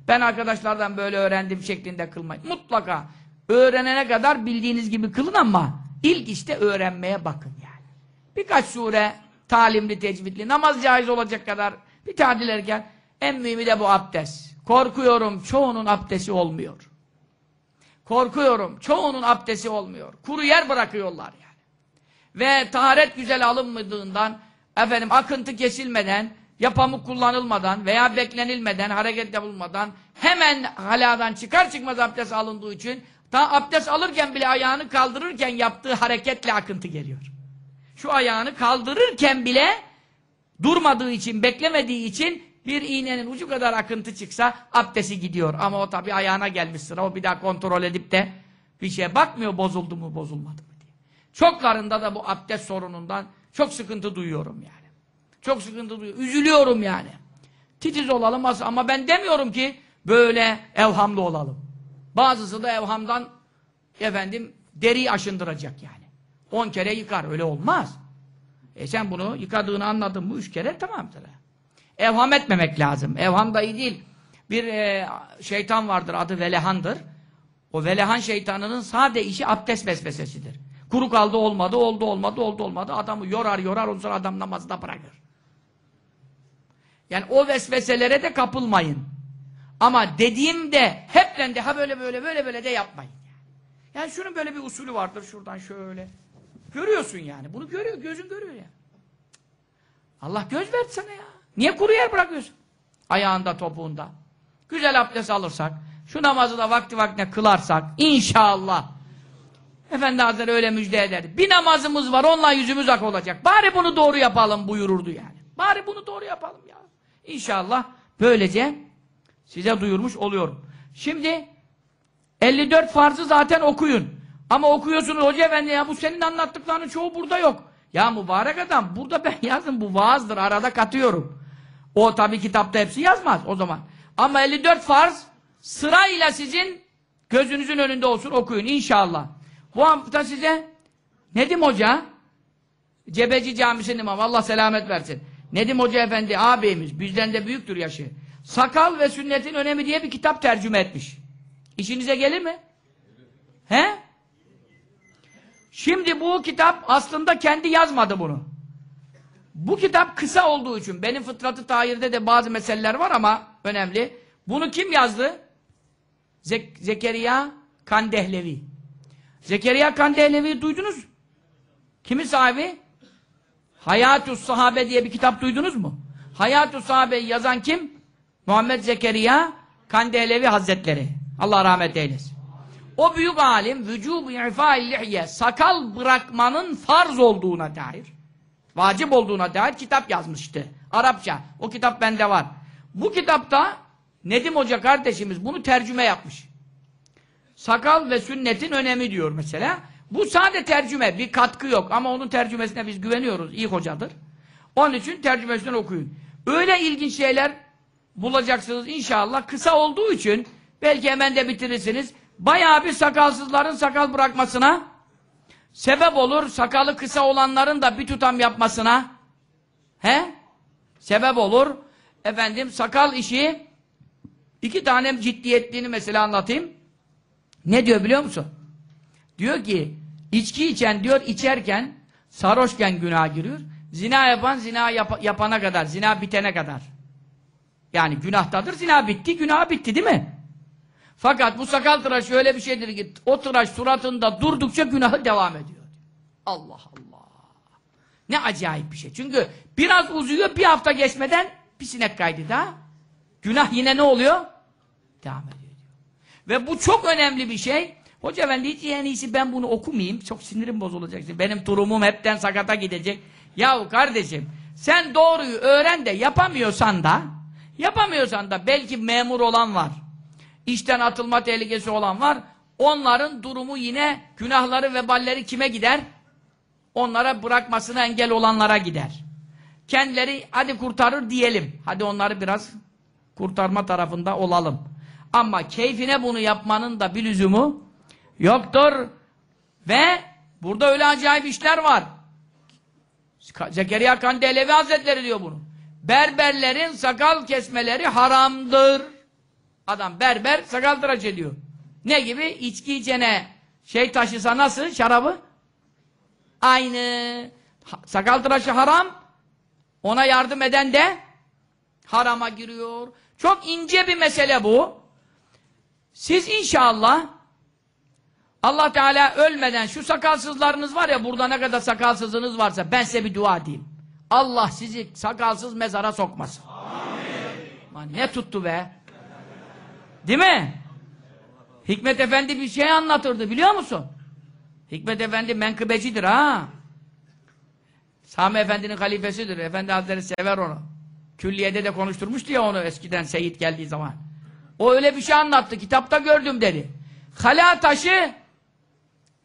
Ben arkadaşlardan böyle öğrendim şeklinde kılmayın. Mutlaka öğrenene kadar bildiğiniz gibi kılın ama ilk işte öğrenmeye bakın yani. Birkaç sure talimli, tecvidli, namaz caiz olacak kadar bir tadil erken en mühimi de bu abdest. Korkuyorum çoğunun abdesti olmuyor. Korkuyorum çoğunun abdesti olmuyor. Kuru yer bırakıyorlar yani. Ve taharet güzel alınmadığından efendim akıntı kesilmeden ya pamuk kullanılmadan veya beklenilmeden, hareket yapılmadan hemen haladan çıkar çıkmaz abdest alındığı için ta abdest alırken bile ayağını kaldırırken yaptığı hareketle akıntı geliyor. Şu ayağını kaldırırken bile durmadığı için, beklemediği için bir iğnenin ucu kadar akıntı çıksa abdesti gidiyor. Ama o tabi ayağına gelmiş sıra. O bir daha kontrol edip de bir şeye bakmıyor bozuldu mu bozulmadı mı diye. Çoklarında da bu abdest sorunundan çok sıkıntı duyuyorum yani. Çok sıkıntı duyuyorum. Üzülüyorum yani. Titiz olalım ama ben demiyorum ki böyle evhamlı olalım. Bazısı da evhamdan efendim deri aşındıracak yani. On kere yıkar. Öyle olmaz. E sen bunu yıkadığını anladın mı? Üç kere tamamdır. Evham etmemek lazım. Evham da iyi değil. Bir e, şeytan vardır. Adı Velehan'dır. O Velehan şeytanının sade işi abdest vesvesesidir. Kuru kaldı olmadı, oldu olmadı, oldu olmadı. Adamı yorar yorar, ondan sonra adam namazda bırakır. Yani o vesveselere de kapılmayın. Ama dediğimde hepten de ha böyle böyle böyle böyle de yapmayın. Yani şunun böyle bir usulü vardır şuradan şöyle. Görüyorsun yani. Bunu görüyor, gözün görüyor ya. Allah göz verdi sana ya. Niye kuru yer bırakıyorsun? Ayağında, topuğunda. Güzel abdest alırsak, şu namazı da vakti vaktine kılarsak, inşallah Efendi Hazretleri öyle müjde ederdi. Bir namazımız var, onunla yüzümüz ak olacak. Bari bunu doğru yapalım buyururdu yani. Bari bunu doğru yapalım ya. İnşallah böylece size duyurmuş oluyorum. Şimdi 54 farzı zaten okuyun. Ama okuyorsunuz hoca efendi ya bu senin anlattıklarının çoğu burada yok. Ya mübarek adam burada ben (laughs) yazdım bu vaazdır arada katıyorum. O tabi kitapta hepsi yazmaz o zaman. Ama 54 farz sırayla sizin gözünüzün önünde olsun okuyun inşallah. Bu hafta size Nedim Hoca Cebeci Camisi'nin imamı Allah selamet versin. Nedim Hoca Efendi ağabeyimiz bizden de büyüktür yaşı. Sakal ve sünnetin önemi diye bir kitap tercüme etmiş. İşinize gelir mi? He? Şimdi bu kitap aslında kendi yazmadı bunu. Bu kitap kısa olduğu için benim fıtratı tahirde de bazı meseleler var ama önemli. Bunu kim yazdı? Zek Zekeriya Kandehlevi. Zekeriya Kandehlevi'yi duydunuz? Kimin sahibi? Hayatü Sahabe diye bir kitap duydunuz mu? Hayatü Sahabe'yi yazan kim? Muhammed Zekeriya Kandehlevi Hazretleri. Allah rahmet eylesin. O büyük alim ifa'il lihye sakal bırakmanın farz olduğuna dair vacip olduğuna dair kitap yazmıştı. Arapça. O kitap bende var. Bu kitapta Nedim Hoca kardeşimiz bunu tercüme yapmış. Sakal ve sünnetin önemi diyor mesela. Bu sade tercüme, bir katkı yok ama onun tercümesine biz güveniyoruz. İyi hocadır. Onun için tercümesinden okuyun. Öyle ilginç şeyler bulacaksınız inşallah. Kısa olduğu için belki hemen de bitirirsiniz. Bayağı bir sakalsızların sakal bırakmasına sebep olur. Sakalı kısa olanların da bir tutam yapmasına he? Sebep olur. Efendim sakal işi iki tane ciddiyetliğini mesela anlatayım. Ne diyor biliyor musun? Diyor ki içki içen diyor içerken sarhoşken günah giriyor. Zina yapan zina yap yapana kadar, zina bitene kadar. Yani günahtadır, zina bitti, günah bitti değil mi? Fakat bu sakal tıraşı öyle bir şeydir ki o tıraş suratında durdukça günahı devam ediyor. Allah Allah. Ne acayip bir şey. Çünkü biraz uzuyor bir hafta geçmeden bir sinek kaydı daha. Günah yine ne oluyor? Devam ediyor. Ve bu çok önemli bir şey. Hoca efendi hiç en iyisi ben bunu okumayayım. Çok sinirim bozulacak. Benim durumum hepten sakata gidecek. Yahu kardeşim sen doğruyu öğren de yapamıyorsan da yapamıyorsan da belki memur olan var. İşten atılma tehlikesi olan var. Onların durumu yine günahları veballeri kime gider? Onlara bırakmasına engel olanlara gider. Kendileri hadi kurtarır diyelim. Hadi onları biraz kurtarma tarafında olalım. Ama keyfine bunu yapmanın da bir lüzumu yoktur. Ve burada öyle acayip işler var. Zekeriya Kandelevi Hazretleri diyor bunu. Berberlerin sakal kesmeleri haramdır. Adam berber sakal tıraş ediyor. Ne gibi? İçki içene şey taşısa nasıl şarabı? Aynı. Sakal tıraşı haram. Ona yardım eden de harama giriyor. Çok ince bir mesele bu. Siz inşallah Allah Teala ölmeden şu sakalsızlarınız var ya burada ne kadar sakalsızınız varsa ben size bir dua edeyim. Allah sizi sakalsız mezara sokmasın. Amin. Ne tuttu be? Değil mi? Hikmet Efendi bir şey anlatırdı biliyor musun? Hikmet Efendi menkıbecidir ha. Sami Efendi'nin halifesidir. Efendi Hazretleri sever onu. Külliyede de konuşturmuştu ya onu eskiden Seyit geldiği zaman. O öyle bir şey anlattı. Kitapta gördüm dedi. Hala taşı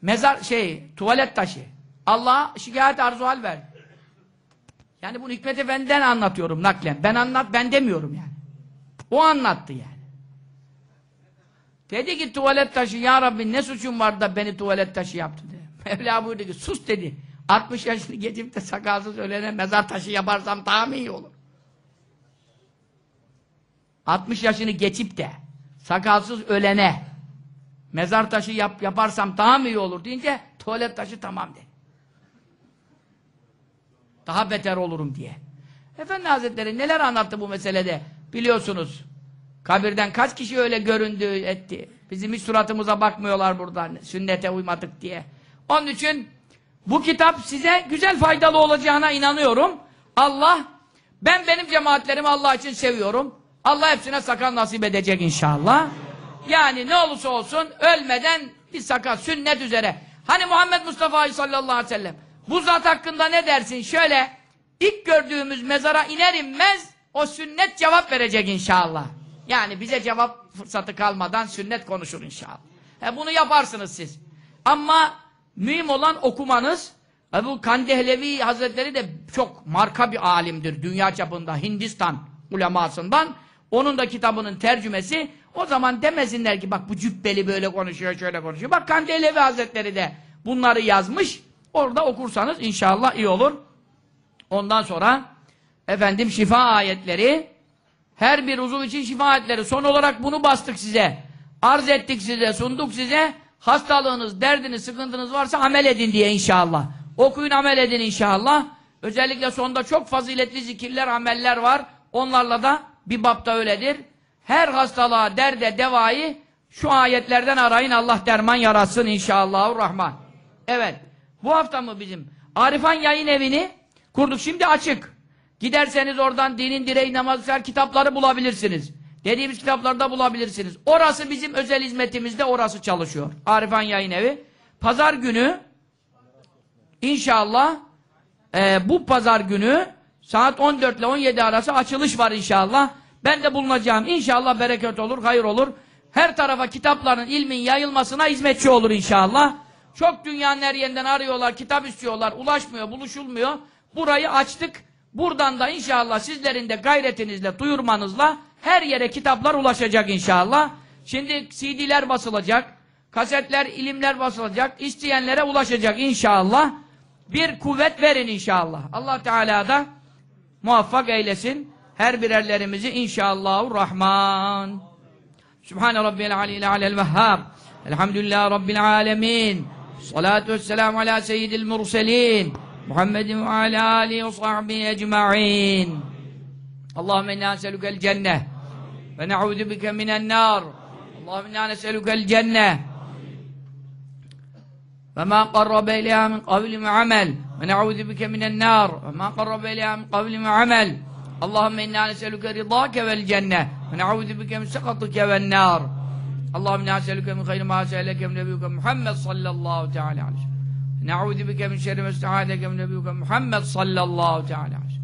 mezar şey tuvalet taşı. Allah şikayet arzu hal ver. Yani bunu Hikmet Efendi'den anlatıyorum naklen. Ben anlat ben demiyorum yani. O anlattı yani. Dedi ki tuvalet taşı ya Rabbi ne suçum var da beni tuvalet taşı yaptı dedi. (laughs) Mevla buyurdu ki sus dedi. 60 yaşını geçip de sakalsız ölene mezar taşı yaparsam daha mı iyi olur? 60 yaşını geçip de sakalsız ölene mezar taşı yap, yaparsam daha mı iyi olur deyince tuvalet taşı tamam dedi. Daha beter olurum diye. Efendi Hazretleri neler anlattı bu meselede biliyorsunuz. Kabirden kaç kişi öyle göründü etti. Bizim hiç suratımıza bakmıyorlar buradan sünnete uymadık diye. Onun için bu kitap size güzel faydalı olacağına inanıyorum. Allah ben benim cemaatlerimi Allah için seviyorum. Allah hepsine sakal nasip edecek inşallah. Yani ne olursa olsun ölmeden bir sakal sünnet üzere. Hani Muhammed Mustafa sallallahu aleyhi ve sellem bu zat hakkında ne dersin? Şöyle ilk gördüğümüz mezara iner inmez o sünnet cevap verecek inşallah. Yani bize cevap fırsatı kalmadan sünnet konuşur inşallah. He, bunu yaparsınız siz. Ama mühim olan okumanız. Bu Kandehlevi Hazretleri de çok marka bir alimdir dünya çapında Hindistan ulemasından. Onun da kitabının tercümesi o zaman demesinler ki bak bu cübbeli böyle konuşuyor şöyle konuşuyor. Bak Kandehlevi Hazretleri de bunları yazmış. Orada okursanız inşallah iyi olur. Ondan sonra efendim şifa ayetleri her bir uzuv için şifa ayetleri. Son olarak bunu bastık size. Arz ettik size, sunduk size. Hastalığınız, derdiniz, sıkıntınız varsa amel edin diye inşallah. Okuyun, amel edin inşallah. Özellikle sonda çok faziletli zikirler, ameller var. Onlarla da bir bapta öyledir. Her hastalığa, derde, devayı Şu ayetlerden arayın Allah derman yaratsın inşallahurrahman. Evet. Bu hafta mı bizim? Arifan yayın evini kurduk. Şimdi açık. Giderseniz oradan dinin direği namazlar kitapları bulabilirsiniz. Dediğimiz kitaplarda bulabilirsiniz. Orası bizim özel hizmetimizde orası çalışıyor. Arifan yayın evi. Pazar günü inşallah e, bu pazar günü saat 14 ile 17 arası açılış var inşallah. Ben de bulunacağım. İnşallah bereket olur, hayır olur. Her tarafa kitapların, ilmin yayılmasına hizmetçi olur inşallah. Çok dünyanın her yerinden arıyorlar, kitap istiyorlar, ulaşmıyor, buluşulmuyor. Burayı açtık. Buradan da inşallah sizlerin de gayretinizle, duyurmanızla her yere kitaplar ulaşacak inşallah. Şimdi CD'ler basılacak, kasetler, ilimler basılacak, isteyenlere ulaşacak inşallah. Bir kuvvet verin inşallah. Allah Teala da muvaffak eylesin. Her birerlerimizi inşallahurrahman. Sübhane Rabbiyel Aleyhi Alel Vehhab. Elhamdülillah Rabbil Alemin. الصلاة والسلام على سيد المرسلين محمد وعلى آله وصحبه أجمعين. اللهم إنا نسألك الجنة ونعوذ بك من النار. اللهم إنا نسألك الجنة. فما قرب إليها من قول وعمل ونعوذ بك من النار. وما قرب إليها من قول وعمل. اللهم إنا نسألك رضاك والجنة ونعوذ بك من سخطك والنار. اللهم نسألك من خير ما سألك من نبيك محمد صلى الله تعالى عليه نعوذ بك من شر ما استعاذك من نبيك محمد صلى الله تعالى عليه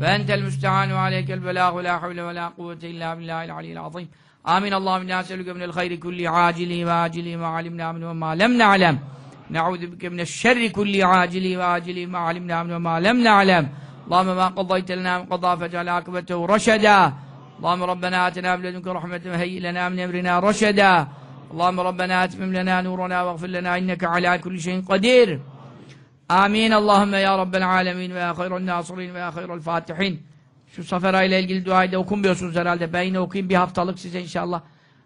وأنت المستعان وعليك البلاغ ولا حول ولا قوة إلا بالله العلي العظيم. آمين. اللهم نسألك من الخير كل عاجله وآجله ما علمنا منه وما لم نعلم. نعوذ بك من الشر كل عاجل وآجل ما علمنا منه وما لم نعلم. اللهم ما قضيت لنا من قضاء فاجعل عاقبته رشدا. اللهم ربنا آتنا من لدنك رحمة وهيئ لنا من أمرنا رشدا اللهم ربنا أتمم لنا نورنا واغفر لنا إنك على كل شيء قدير آمين اللهم يا رب العالمين ويا خير الناصرين ويا خير الفاتحين Şu safera ile ilgili duayı da okunmuyorsunuz herhalde. Ben yine okuyayım bir haftalık size inşallah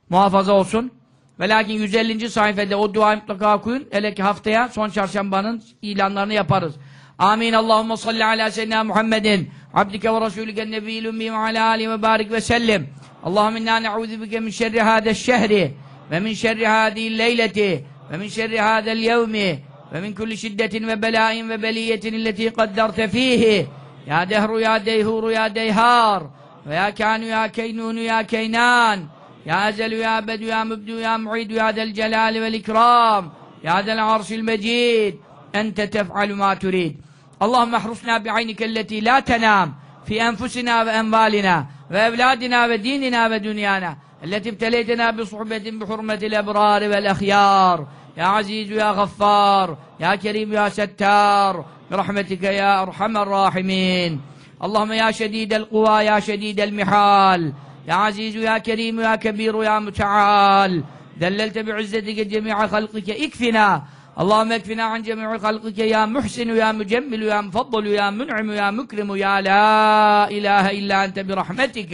muhafaza olsun. Ve lakin 150. sayfada o duayı mutlaka okuyun. Hele ki haftaya son çarşambanın ilanlarını yaparız. Amin. Allahümme salli ala seyyidina Muhammedin عبدك ورسولك النبي الأمي وعلى آله وبارك وسلم. اللهم إنا نعوذ بك من شر هذا الشهر ومن شر هذه الليلة ومن شر هذا اليوم ومن كل شدة وبلاء وبلية التي قدرت فيه. يا دهر يا ديهور يا ديهار ويا كان يا كينون يا كينان يا أزل يا أبد يا مبد يا معيد يا ذا الجلال والإكرام يا ذا العرش المجيد. أنت تفعل ما تريد. اللهم احرسنا بعينك التي لا تنام في أنفسنا وأموالنا وأولادنا وديننا ودنيانا التي ابتليتنا بصحبة بحرمة الأبرار والأخيار. يا عزيز يا غفار يا كريم يا ستار برحمتك يا أرحم الراحمين. اللهم يا شديد القوى يا شديد المحال. يا عزيز يا كريم يا كبير يا متعال. دللت بعزتك جميع خلقك اكفنا اللهم اكفنا عن جميع خلقك يا محسن يا مجمل يا مفضل يا منعم يا مكرم يا لا إله إلا أنت برحمتك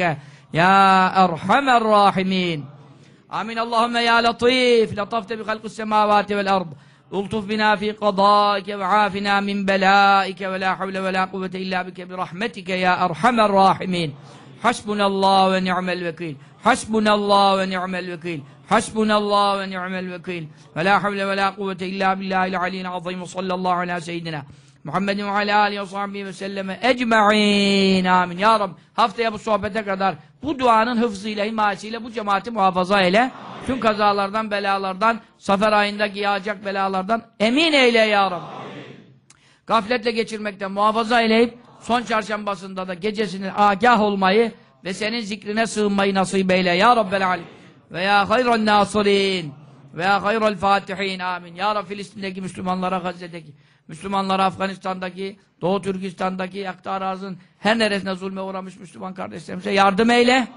يا أرحم الراحمين. آمين. اللهم يا لطيف لطفت بخلق السماوات والأرض. ألطف بنا في قضائك وعافنا من بلائك. ولا حول ولا قوة إلا بك برحمتك يا أرحم الراحمين. حسبنا الله ونعم الوكيل. حسبنا الله ونعم الوكيل. Hasbunallah ve ni'mel vekil. Ve la havle ve la kuvvete illa billahil aliyyil azim. Sallallahu ala seyyidina. Muhammedin ve ala alihi ve sahbihi ve selleme ecma'in. Amin. Ya Rabbi haftaya bu sohbete kadar bu duanın hıfzıyla, himayesiyle bu cemaati muhafaza eyle. Amin. Tüm kazalardan, belalardan, safer ayındaki yağacak belalardan emin eyle ya Rabbi. Amin. Gafletle geçirmekten muhafaza eyleyip son çarşambasında da gecesinin agah olmayı ve senin zikrine sığınmayı nasip eyle ya Rabbel Alim. Ve ya hayran nasirin ve ya hayral fatihin amin. Ya Rabbi Filistin'deki Müslümanlara, Gazze'deki Müslümanlara, Afganistan'daki, Doğu Türkistan'daki, Yakta Araz'ın her neresine zulme uğramış Müslüman kardeşlerimize yardım eyle. Amin.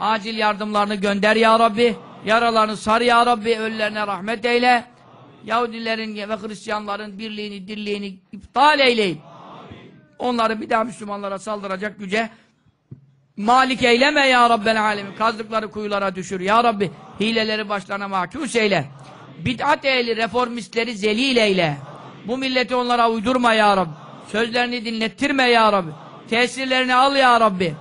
Acil yardımlarını gönder ya Rabbi. Yaralarını sar ya Rabbi. Ölülerine rahmet eyle. Yahudilerin ve Hristiyanların birliğini, dirliğini iptal eyleyip onları bir daha Müslümanlara saldıracak güce malik eyleme ya Rabbel alemin. Kazdıkları kuyulara düşür ya Rabbi. Hileleri başlarına mahkus eyle. Bid'at ehli, reformistleri zelil eyle. Bu milleti onlara uydurma ya Rabbi. Sözlerini dinlettirme ya Rabbi. Tesirlerini al ya Rabbi.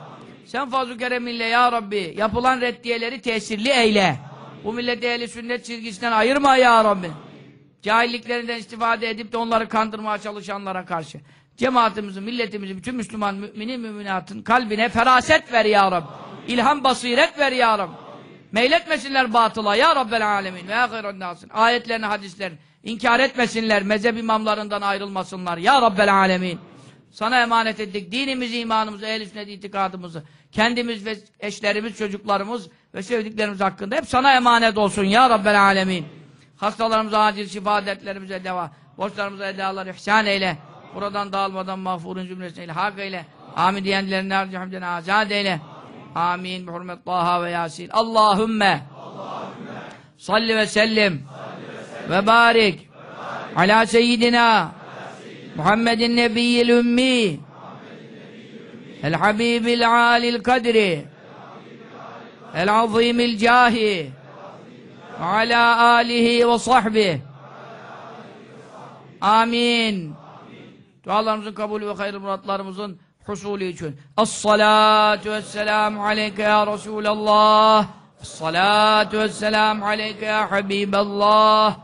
Sen fazl-ı kereminle ya Rabbi yapılan reddiyeleri tesirli eyle. Bu milleti ehli sünnet çizgisinden ayırma ya Rabbi. Cahilliklerinden istifade edip de onları kandırmaya çalışanlara karşı. Cemaatimizin, milletimizin, bütün Müslüman müminin müminatın kalbine feraset ver ya Rabbi. İlham basiret ver ya Rabbi. Meyletmesinler batıla ya Rabbel alemin ve ya hayran nasın. Ayetlerini, hadislerini inkar etmesinler, mezhep imamlarından ayrılmasınlar ya Rabbel alemin. Sana emanet ettik dinimizi, imanımızı, ehl-i sünnet itikadımızı, kendimiz ve eşlerimiz, çocuklarımız ve sevdiklerimiz hakkında hep sana emanet olsun ya Rabbel alemin. Hastalarımıza acil şifa, dertlerimize deva, borçlarımıza edalar ihsan eyle. Buradan dağılmadan mağfurun cümlesine ilhak eyle. Amin diyenlerin harcı hamdine azad eyle. Amin. Bi hurmet Taha ve Yasin. Allahümme salli ve sellim ve barik ala seyyidina Muhammedin nebiyyil ümmi el habibil alil kadri el azimil cahi ve ala alihi ve sahbihi amin dualarımızın kabulü ve hayırlı muratlarımızın husulü için. Es-salatu vesselamu aleyke ya Resulallah. Es-salatu vesselamu aleyke ya Habiballah.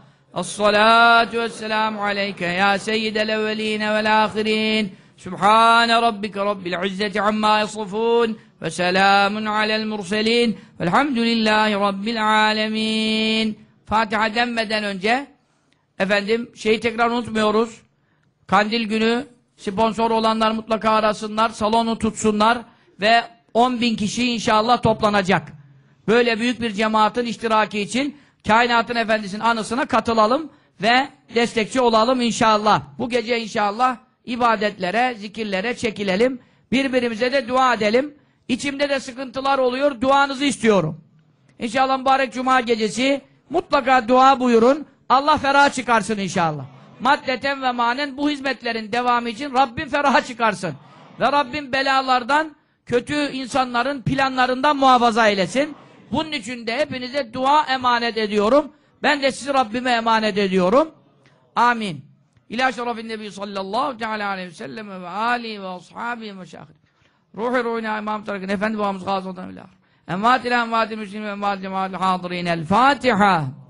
Vesselamu aleyke ya seyyidel evveline vel ahirin. Sübhane rabbike rabbil izzeti amma yasifun ve selamun alel murselin. Velhamdülillahi rabbil alemin. Fatiha denmeden önce efendim şeyi tekrar unutmuyoruz Kandil günü sponsor olanlar mutlaka arasınlar, salonu tutsunlar ve 10 bin kişi inşallah toplanacak. Böyle büyük bir cemaatin iştiraki için kainatın efendisinin anısına katılalım ve destekçi olalım inşallah. Bu gece inşallah ibadetlere, zikirlere çekilelim. Birbirimize de dua edelim. İçimde de sıkıntılar oluyor, duanızı istiyorum. İnşallah mübarek cuma gecesi mutlaka dua buyurun. Allah ferah çıkarsın inşallah maddeten ve manen bu hizmetlerin devamı için Rabbim feraha çıkarsın. Ve Rabbim belalardan, kötü insanların planlarından muhafaza eylesin. Bunun için de hepinize dua emanet ediyorum. Ben de sizi Rabbime emanet ediyorum. Amin. İlâ şerefin nebi sallallahu aleyhi ve sellem ve âlihi ve ashabihi ve şahid. Ruhi ruhina imam tarikın efendi babamız gazı odan ilâh. Envât ilâ envâti müslim ve envâti cemâti hâdirîn. El Fatiha.